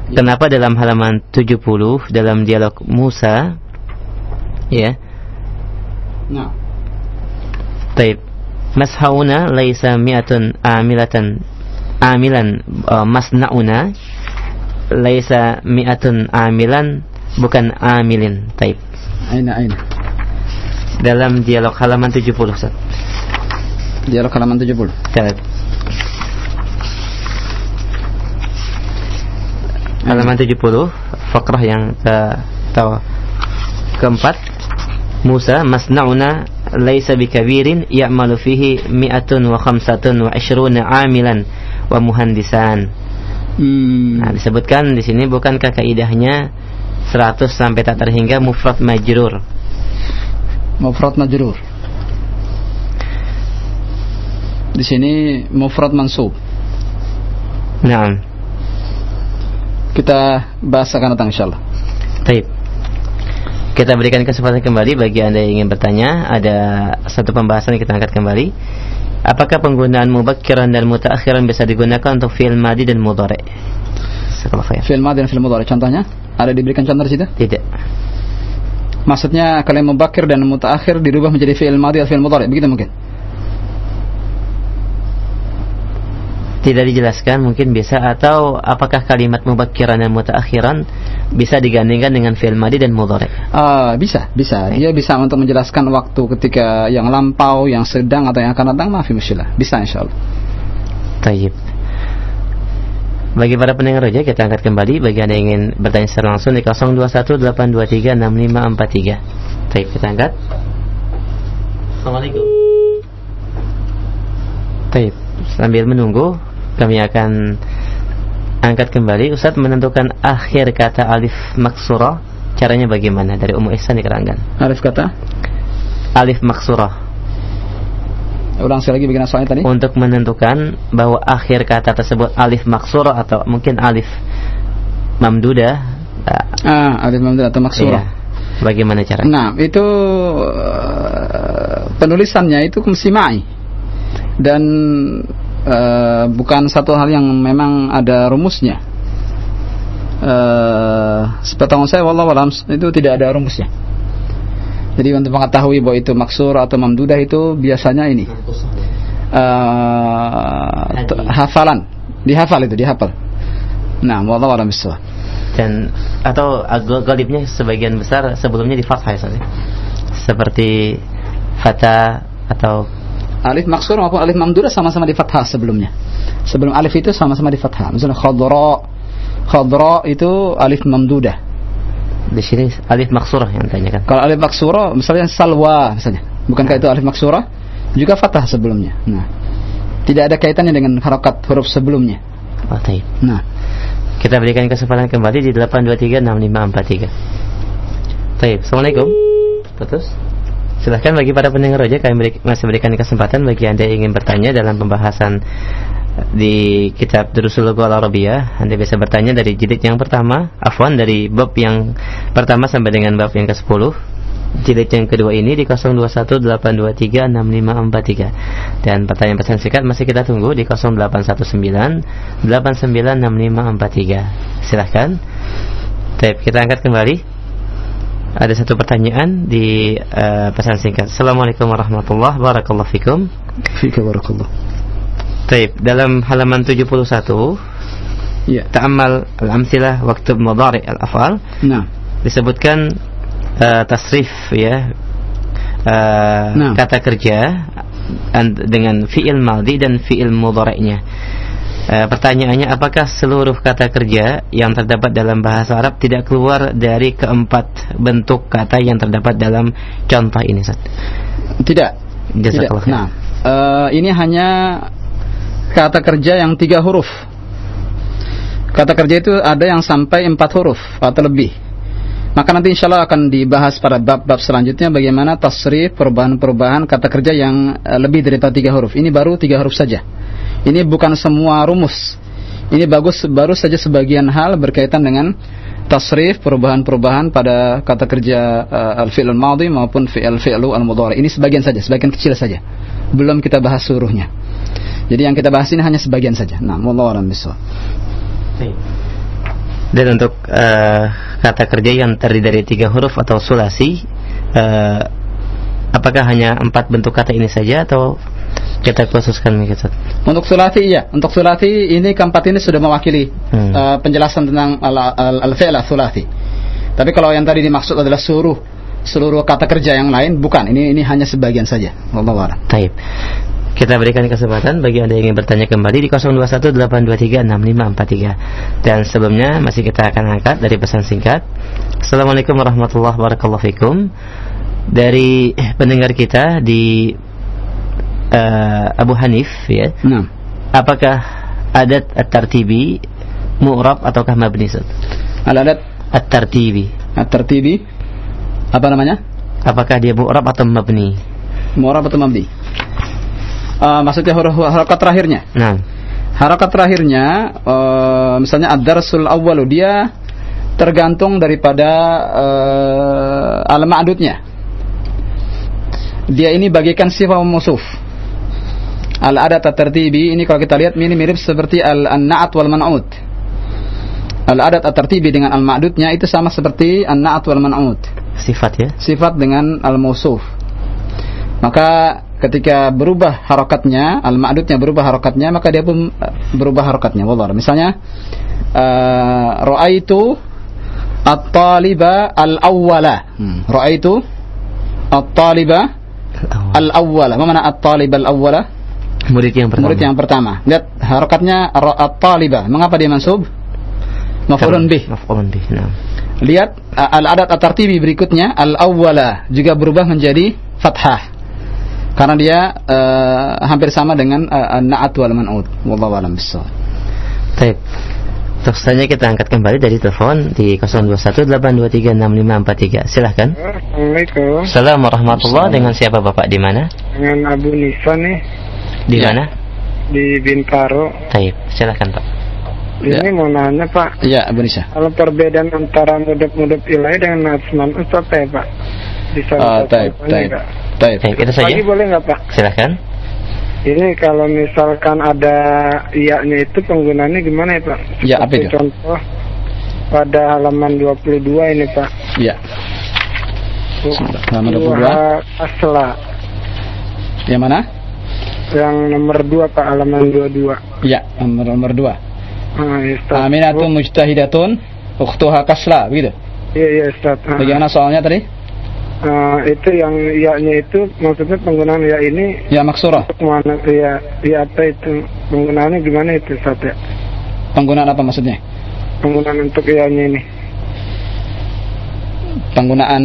Kenapa dalam halaman 70 dalam dialog Musa ya. Nah. Taib. Mashauna laisa mi'atun amilatan amilan uh, masnauna laisa mi'atun amilan bukan amilin. Taib. Aina aina. Dalam dialog halaman 70 Ustaz. Dialog halaman 70. Taib. Halaman 70 fakrah yang ke atau keempat Musa masna'una laisa bikabirin ya'malu fihi mi'atun wa khamsatun wa ishruna amilan wa muhandisan. Hmm. Nah, disebutkan di sini bukankah kaidahnya 100 sampai tak terhingga mufrad majrur. Mufrad majrur. Di sini mufrad mansub. Nah, Kita bahas akan datang insyaallah. Baik. Kita berikan kesempatan kembali bagi Anda yang ingin bertanya. Ada satu pembahasan yang kita angkat kembali. Apakah penggunaan mubakkiran dan mutaakhiran bisa digunakan untuk fi'il madi dan mudhari? Fi'il madhi dan fi'il mudhari contohnya? Ada diberikan contoh di situ? Tidak. Maksudnya kalimat mubakir dan mutaakhir dirubah menjadi fi'il madhi atau fi'il mudhari, begitu mungkin? Tidak dijelaskan mungkin bisa atau apakah kalimat mubakkiran dan mutaakhiran bisa digandingkan dengan fi'il madi dan mudhari? Ah, bisa, bisa. Dia bisa untuk menjelaskan waktu ketika yang lampau, yang sedang atau yang akan datang, maafi musyilah. Bisa insyaallah. Tayyib. Bagi para pendengar roja kita angkat kembali bagi Anda yang ingin bertanya secara langsung di 0218236543. Tayyib kita angkat. Assalamualaikum. Tayyib. Sambil menunggu kami akan angkat kembali Ustaz menentukan akhir kata alif maksurah caranya bagaimana dari Ummu Ihsan di Keranggan Alif kata? alif maksurah Ulang sekali lagi bikin soalnya tadi. untuk menentukan bahwa akhir kata tersebut alif maksurah atau mungkin alif mamdudah Ah, alif mamdudah atau maksurah. Iya. bagaimana caranya Nah, itu uh, penulisannya itu kumsimai. Dan uh, bukan satu hal yang memang ada rumusnya. Uh, sepengetahuan saya wallahu alam itu tidak ada rumusnya. Jadi untuk mengetahui bahwa itu maksur atau mamdudah itu biasanya ini uh, t- hafalan, dihafal itu, dihafal. Nah, wallahu alam bissawab. dan atau agak galibnya sebagian besar sebelumnya di fathah ya ya? seperti fata atau Alif maksur maupun alif mamdudah sama-sama di fathah sebelumnya. Sebelum alif itu sama-sama di fathah. Misalnya khadra khadra itu alif mamdudah. di sini alif maksurah yang tanyakan Kalau alif maksura misalnya salwa misalnya. Bukankah itu alif maksura? Juga fathah sebelumnya. Nah. Tidak ada kaitannya dengan harokat huruf sebelumnya. oh, taib. Nah, kita berikan kesempatan kembali di 8236543 Taib. Assalamualaikum Putus Silahkan bagi para pendengar aja kami beri- masih berikan kesempatan bagi anda yang ingin bertanya dalam pembahasan di kitab Durusul Lughah Arabiyah Anda bisa bertanya dari jilid yang pertama Afwan dari bab yang pertama sampai dengan bab yang ke-10 Jilid yang kedua ini di 0218236543 Dan pertanyaan pesan singkat masih kita tunggu di 0819896543 Silahkan. Taib, kita angkat kembali ada satu pertanyaan di eh, pesan singkat. Assalamualaikum warahmatullahi wabarakatuh. Fikum. Fika barakallah. Taib, dalam halaman 71 Ya. Ta'ammal al-amthilah waktu mudhari al-af'al Nah, disebutkan eh, tasrif ya eh, Nah. kata kerja an- dengan fi'il maldi dan fi'il mudhari'nya. Eh, pertanyaannya apakah seluruh kata kerja yang terdapat dalam bahasa Arab tidak keluar dari keempat bentuk kata yang terdapat dalam contoh ini Ustaz? tidak. Jazakallah Tidak. Nah, eh, ini hanya kata kerja yang tiga huruf. Kata kerja itu ada yang sampai empat huruf atau lebih. Maka nanti insya Allah akan dibahas pada bab-bab selanjutnya bagaimana tasrif perubahan-perubahan kata kerja yang eh, lebih daripada tiga huruf. Ini baru tiga huruf saja. Ini bukan semua rumus. Ini bagus baru saja sebagian hal berkaitan dengan tasrif perubahan-perubahan pada kata kerja uh, al-fi'l al-madhi maupun fi'il fi'lu al-mudhari. Ini sebagian saja, sebagian kecil saja. Belum kita bahas seluruhnya. Jadi yang kita bahas ini hanya sebagian saja. Nah, wallahu a'lam bishawab. Dan untuk eh, kata kerja yang terdiri dari tiga huruf atau sulasi, eh, apakah hanya empat bentuk kata ini saja atau kita khususkan? Ustaz? Untuk sulati iya, untuk sulati ini keempat ini sudah mewakili Hmm. uh, penjelasan tentang al- al- al-fi'l sulati. Tapi kalau yang tadi dimaksud adalah seluruh seluruh kata kerja yang lain bukan. Ini ini hanya sebagian saja. Wallahu a'lam. Taib. Kita berikan kesempatan bagi Anda yang ingin bertanya kembali di 0218236543. Dan sebelumnya masih kita akan angkat dari pesan singkat. Assalamualaikum warahmatullahi wabarakatuh. Dari pendengar kita di eh, Abu Hanif ya. Nah, Apakah adat at-tartibi mu'rab ataukah mabni? Al-adat At-tartibi. at-tartibi apa namanya? Apakah dia mu'rab atau mabni? Mu'rab atau mabdi? Uh, maksudnya huruf harakat terakhirnya. Nah, Harakat terakhirnya uh, misalnya ad-darsul awwalu dia tergantung daripada uh, al-ma'dudnya. Dia ini bagikan sifat musuf. Al-adat at-tartibi ini kalau kita lihat ini mirip seperti al-na'at wal man'ud. Al-adat at-tartibi dengan al-ma'dudnya itu sama seperti an-na'at wal man'ud. sifat ya. Sifat dengan al-mausuf. Maka ketika berubah harokatnya, al-ma'dudnya berubah harokatnya, maka dia pun eh, berubah harokatnya. Wallah. Misalnya, uh, ra'aitu at-taliba al-awwala. Hmm. Ra'aitu at-taliba al-awwala. Apa mana at-taliba al-awwala? Murid yang pertama. Murid yang pertama. Lihat harokatnya at-taliba. Mengapa dia mansub? Maf'ulun bih. Maf'ulun bih. Nah. Lihat al-adat at-tartibi berikutnya al-awwala juga berubah menjadi fathah. Karena dia uh, hampir sama dengan uh, an-na'at wal man'ud. Wallahu a'lam bissawab. Baik. Untuk selanjutnya kita angkat kembali dari telepon di 0218236543. Silahkan. Assalamualaikum Assalamualaikum warahmatullahi Dengan siapa Bapak di mana? dengan Abu Nisa nih Di Ya. mana? di Bintaro. Taib. Silahkan Pak. Ini mau nanya Pak, Iya, Abu Nisa. kalau perbedaan antara mudab-mudab ilahi dengan nasman itu apa ya Pak? Bisa Ah, bisa taib, taib. nggak? Taib. Baik, itu saja. Lagi boleh nggak Pak? Silahkan. Ini kalau misalkan ada iya-nya itu penggunaannya gimana ya Pak? Ya, apa itu? contoh pada halaman 22 ini Pak. Iya. Halaman 22. Dua asla. Yang mana? Yang nomor 2 Pak, halaman 22. Iya, nomor nomor 2. Ah, ya, Ustaz. Aminatun mujtahidatun Ukhtuha kasra, begitu. Iya iya Ustaz. Ah. Bagaimana soalnya tadi? Eh, itu yang ya-nya itu maksudnya penggunaan ya ini Ya maksurah. mana ya ya apa itu penggunaannya gimana itu Ustaz ya? Penggunaan apa maksudnya? Penggunaan untuk ya-nya ini. Penggunaan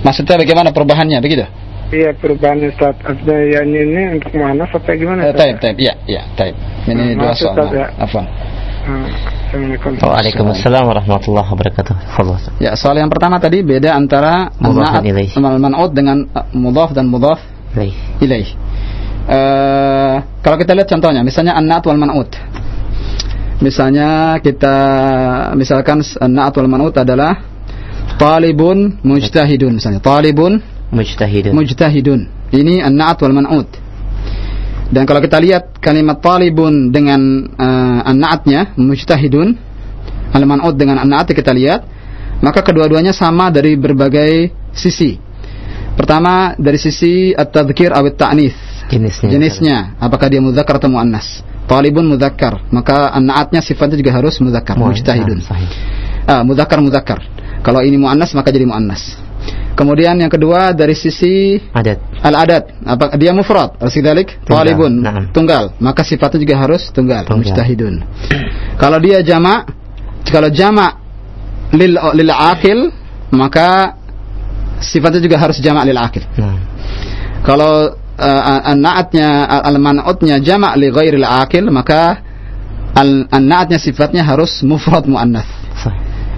maksudnya bagaimana perubahannya, begitu? Iya perubahan Ustaz. Ada ya-nya ini untuk mana sampai gimana? Eh, Ustaz? taib, taib. Iya, iya, taib. Ini Hmm, dua maksud soal. Ya. Afwan. Assalamualaikum. Waalaikumsalam warahmatullahi wabarakatuh. Ya, soal yang pertama tadi beda antara ilaih. man'ut dengan uh, mudhaf dan mudhaf Baik. ilaih. Eh, kalau kita lihat contohnya, misalnya an-na'at wal man'ut. Misalnya kita misalkan an-na'at wal man'ut adalah talibun mujtahidun misalnya. Talibun Mujtahidun. mujtahidun. Ini an-na'at wal man'ut. Dan kalau kita lihat kalimat talibun dengan uh, an-na'atnya mujtahidun, al-man'ut dengan an-na'at kita lihat, maka kedua-duanya sama dari berbagai sisi. Pertama dari sisi at-tadhkir atau ta'nis. Jenisnya. Jenisnya, apakah dia mudzakkar atau muannas? Talibun mudzakkar, maka an-na'atnya sifatnya juga harus mudzakkar, mujtahidun. Ah, mudzakkar mudzakkar. Kalau ini muannas maka jadi muannas. Kemudian yang kedua dari sisi Adat. al-adat, apa dia mufrad, arsidalik Tunggal, talibun, na'am. tunggal, maka sifatnya juga harus tunggal, Tunggal. mujtahidun. kalau dia jamak, kalau jamak lil lil akil, maka sifatnya juga harus jamak lil akil. Nah. Kalau uh, an-na'atnya al-man'utnya jamak li ghairil akil, maka an-na'atnya sifatnya harus mufrad muannats.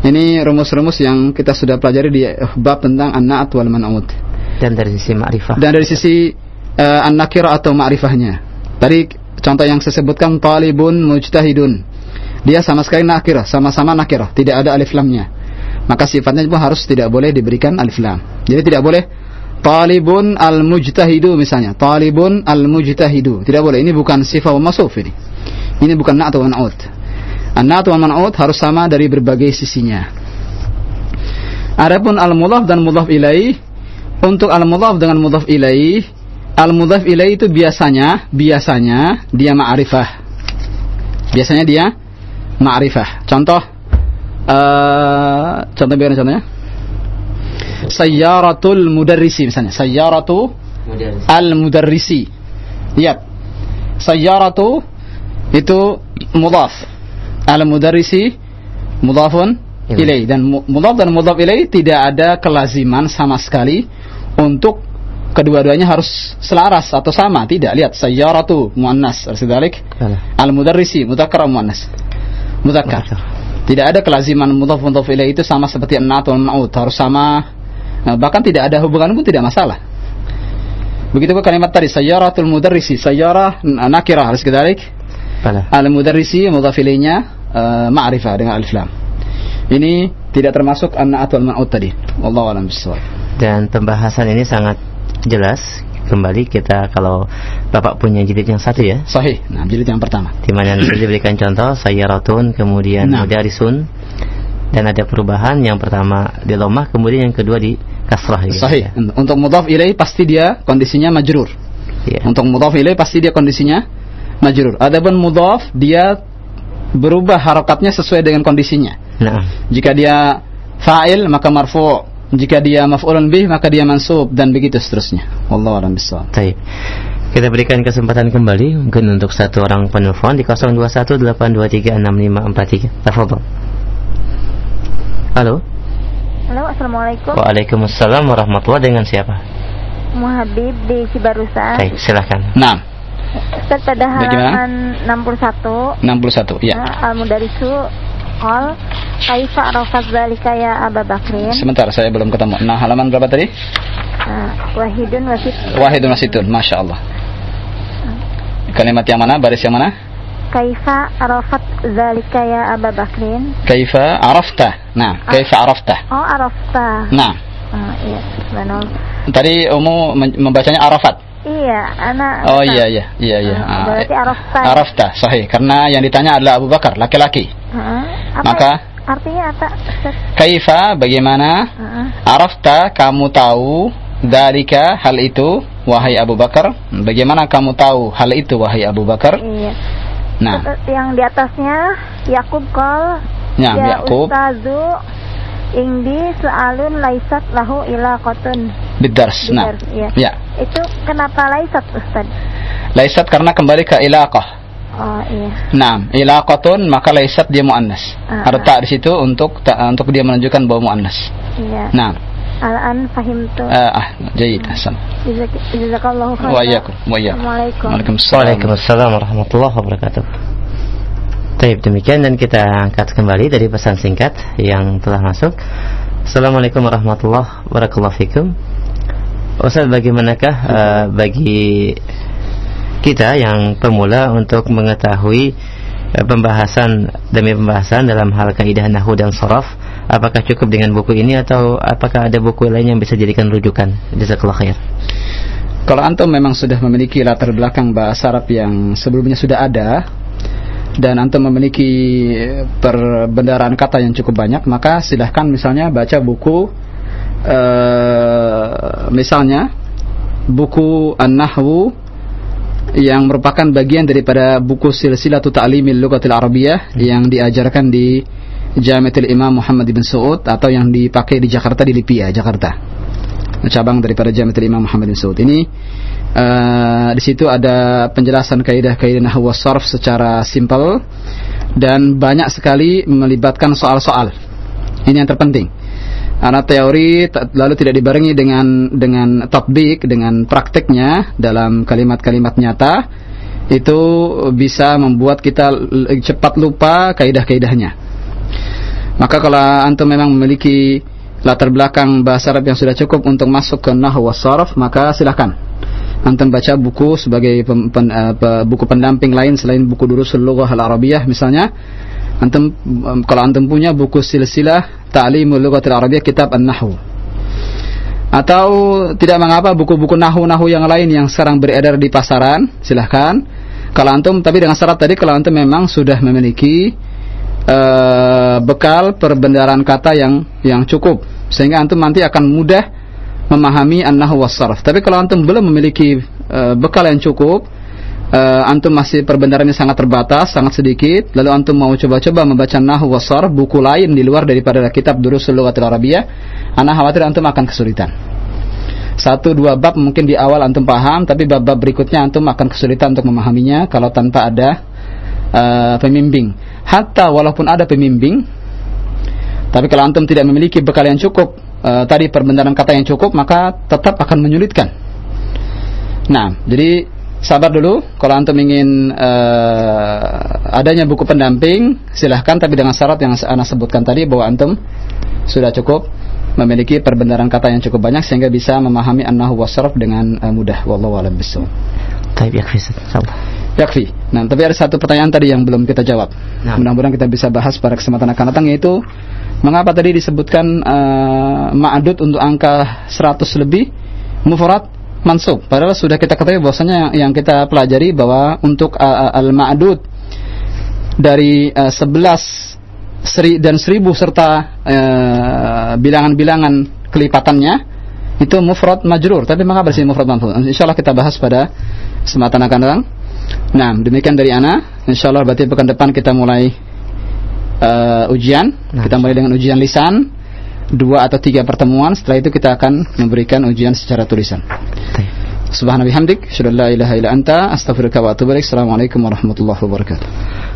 Ini rumus-rumus yang kita sudah pelajari di bab tentang an-na'at wal man'ut. Dan dari sisi ma'rifah. Dan dari sisi uh, an-nakirah atau ma'rifahnya. Tadi contoh yang saya sebutkan talibun mujtahidun. Dia sama sekali nakirah, sama-sama nakirah, tidak ada alif lamnya. Maka sifatnya pun harus tidak boleh diberikan alif lam. Jadi tidak boleh talibun al-mujtahidu misalnya. Talibun al-mujtahidu. Tidak boleh. Ini bukan sifat masuf ini. Ini bukan na'at wa man'ut. An-na'at wa man'ut harus sama dari berbagai sisinya. Adapun al-mudhaf dan mudhaf ilaih untuk al-mudhaf dengan mudhaf ilaih al-mudhaf ilaih itu biasanya biasanya dia ma'rifah. Biasanya dia ma'rifah. Contoh eh contoh biar contohnya. Sayyaratul mudarrisi misalnya. Sayyaratu al-mudarrisi. Lihat. Sayyaratu itu mudhaf. Al-mudarrisi mudhafun ilaih dan mu- mudhaf dan mudhaf ilaih tidak ada kelaziman sama sekali untuk kedua-duanya harus selaras atau sama. Tidak. Lihat sayyaratu muannas. Arsidalik al mudarrisi mudzakkar muannas. Mudzakkar tidak ada kelaziman mudhaf mudhaf ilaih itu sama seperti an-na'at wal man'ut harus sama. Nah, bahkan tidak ada hubungan pun tidak masalah. Begitu pun kalimat tadi sayyaratul mudarrisi. Sayyarah n- nakirah. Arsidalik al mudarrisi mudhaf ilaihnya uh, ma'rifah dengan alif lam ini tidak termasuk an-na'at wal man'ut tadi wallahu a'lam Dan pembahasan ini sangat jelas. Kembali kita kalau Bapak punya jilid yang satu ya. Sahih. Nah, jilid yang pertama. Di mana diberikan contoh sayyaratun, kemudian Nah. mudarisun dan ada perubahan yang pertama di lomah, kemudian yang kedua di kasrah gitu. Sahih. Untuk mudhaf ilaih pasti dia kondisinya majrur. Iya. Untuk mudhaf ilaih pasti dia kondisinya majrur. Adapun mudhaf dia berubah harokatnya sesuai dengan kondisinya. Nah, Jika dia fa'il maka marfu', jika dia maf'ulun bih maka dia mansub dan begitu seterusnya. Wallahu a'lam bishawab. baik. Kita berikan kesempatan kembali mungkin untuk satu orang penelpon di 0218236543. Tafadhol. Halo. Halo, assalamualaikum. Waalaikumsalam warahmatullahi dengan siapa? Muhabib di Cibarusan. Baik, silahkan. Nah, Ustaz pada halaman 61 61. Ya. Al Mudarisu Qal Kaifa arafat zalika ya Aba Bakrin Sebentar, saya belum ketemu. Nah, halaman berapa tadi? Ah, Wahidun wasit Wahidun wasitun. Masya Allah. Kalimat yang mana? Baris yang mana? Kaifa arafat zalika ya Aba Bakrin Kaifa arafta. Nah, kaifa arafta. Oh arafta Nah, Ah, Iya tadi men- membacanya arafat. Iya anak Oh iya iya iya iya. Ah, berarti arafta. Arafta, sahih. Karena yang ditanya adalah Abu Bakar, laki-laki. Apa Maka artinya apa kaifa bagaimana Ah, arafta kamu tahu dalika hal itu wahai Abu Bakar? Bagaimana kamu tahu hal itu wahai Abu Bakar? Iya Nah, yang di atasnya Yakub Qal Ya, ya Yaqub ustazu indi soalun laisat lahu ila kotun bidars. Nah. Iya. Ya. itu kenapa laisat ustad Laisat karena kembali ke ilaqah. oh iya Nah, ilaqatun maka laisat dia muannas. Ah. Ada tak di situ untuk ta- untuk dia menunjukkan bahwa muannas. iya Nah, al-an fahimtu ah, ah jayid Hasan. Jazak- jazakallahu khairan Wa iyyakum, wa iyyakum. Assalamualaikum Waalaikumsalam. Waalaikumsalam warahmatullahi wabarakatuh. Baik, demikian dan kita angkat kembali dari pesan singkat yang telah masuk. Assalamualaikum warahmatullahi wabarakatuh. Ustaz, bagaimanakah eh, bagi kita yang pemula untuk mengetahui eh, pembahasan demi pembahasan dalam hal kaidah nahwu dan sorof apakah cukup dengan buku ini atau apakah ada buku lain yang bisa dijadikan rujukan jazakallah khair Kalau antum memang sudah memiliki latar belakang bahasa Arab yang sebelumnya sudah ada dan antum memiliki perbendaraan kata yang cukup banyak, maka silahkan misalnya baca buku eh, misalnya buku An-Nahwu yang merupakan bagian daripada buku Silsilatu Ta'limil Lughatil Arabiyah yang diajarkan di Jamiatul Imam Muhammad bin Saud atau yang dipakai di Jakarta di Lipia, Jakarta. Cabang daripada Jamiatul Imam Muhammad bin Saud. Ini eh, di situ ada penjelasan kaidah-kaidah nahwu sarf secara simpel dan banyak sekali melibatkan soal-soal. Ini yang terpenting. Karena teori lalu tidak dibarengi dengan dengan tatbik dengan prakteknya dalam kalimat-kalimat nyata itu bisa membuat kita cepat lupa kaidah-kaidahnya. Maka kalau antum memang memiliki latar belakang bahasa Arab yang sudah cukup untuk masuk ke nahwu was sarf, maka silahkan antum baca buku sebagai pem- pen- pe- buku pendamping lain selain buku Durusul Lughah Al-Arabiyah misalnya. Antum kalau antum punya buku silsilah Ta'limul Lughatil Arabiyah kitab An-Nahwu. Atau tidak mengapa buku-buku nahu-nahu yang lain yang sekarang beredar di pasaran silahkan kalau antum tapi dengan syarat tadi kalau antum memang sudah memiliki eh, bekal perbendaharaan kata yang yang cukup sehingga antum nanti akan mudah memahami an-nahwu was sarf. Tapi kalau antum belum memiliki eh, bekal yang cukup, eh, antum masih perbendarannya sangat terbatas, sangat sedikit, lalu antum mau coba-coba membaca nahwu was sarf, buku lain di luar daripada kitab Durusul Lughatil Arabiyah, ana khawatir antum akan kesulitan. Satu dua bab mungkin di awal antum paham, tapi bab-bab berikutnya antum akan kesulitan untuk memahaminya kalau tanpa ada pembimbing. Hatta walaupun ada pembimbing, tapi kalau antum tidak memiliki bekal yang cukup, eh, tadi perbendaharaan kata yang cukup, maka tetap akan menyulitkan. Nah, jadi sabar dulu. Kalau antum ingin eh, adanya buku pendamping, silahkan. Tapi dengan syarat yang saya sebutkan tadi bahwa antum sudah cukup memiliki perbendaharaan kata yang cukup banyak sehingga bisa memahami an-nahwu dengan mudah. Wallahu a'lam. Taib yakfi insyaallah. Yakfi. Nah, tapi ada satu pertanyaan tadi yang belum kita jawab. Mudah-mudahan kita bisa bahas pada kesempatan akan datang yaitu mengapa tadi disebutkan uh, ma'adud untuk angka 100 lebih mufrad mansub. Padahal sudah kita ketahui bahwasanya yang, kita pelajari bahwa untuk uh, al-ma'adud dari uh, 11 seri dan 1000 serta uh, bilangan-bilangan kelipatannya itu mufrad majrur. Tapi mengapa sini mufrad mansub? Insyaallah kita bahas pada kesempatan akan datang. Nah, demikian dari Ana. Insyaallah berarti pekan depan kita mulai uh, ujian. Kita mulai dengan ujian lisan. Dua atau tiga pertemuan. Setelah itu kita akan memberikan ujian secara tulisan. Subhanallahi hamdik, syadallah ilaha illa anta, astaghfiruka wa atubu ilaik. Assalamualaikum warahmatullahi wabarakatuh.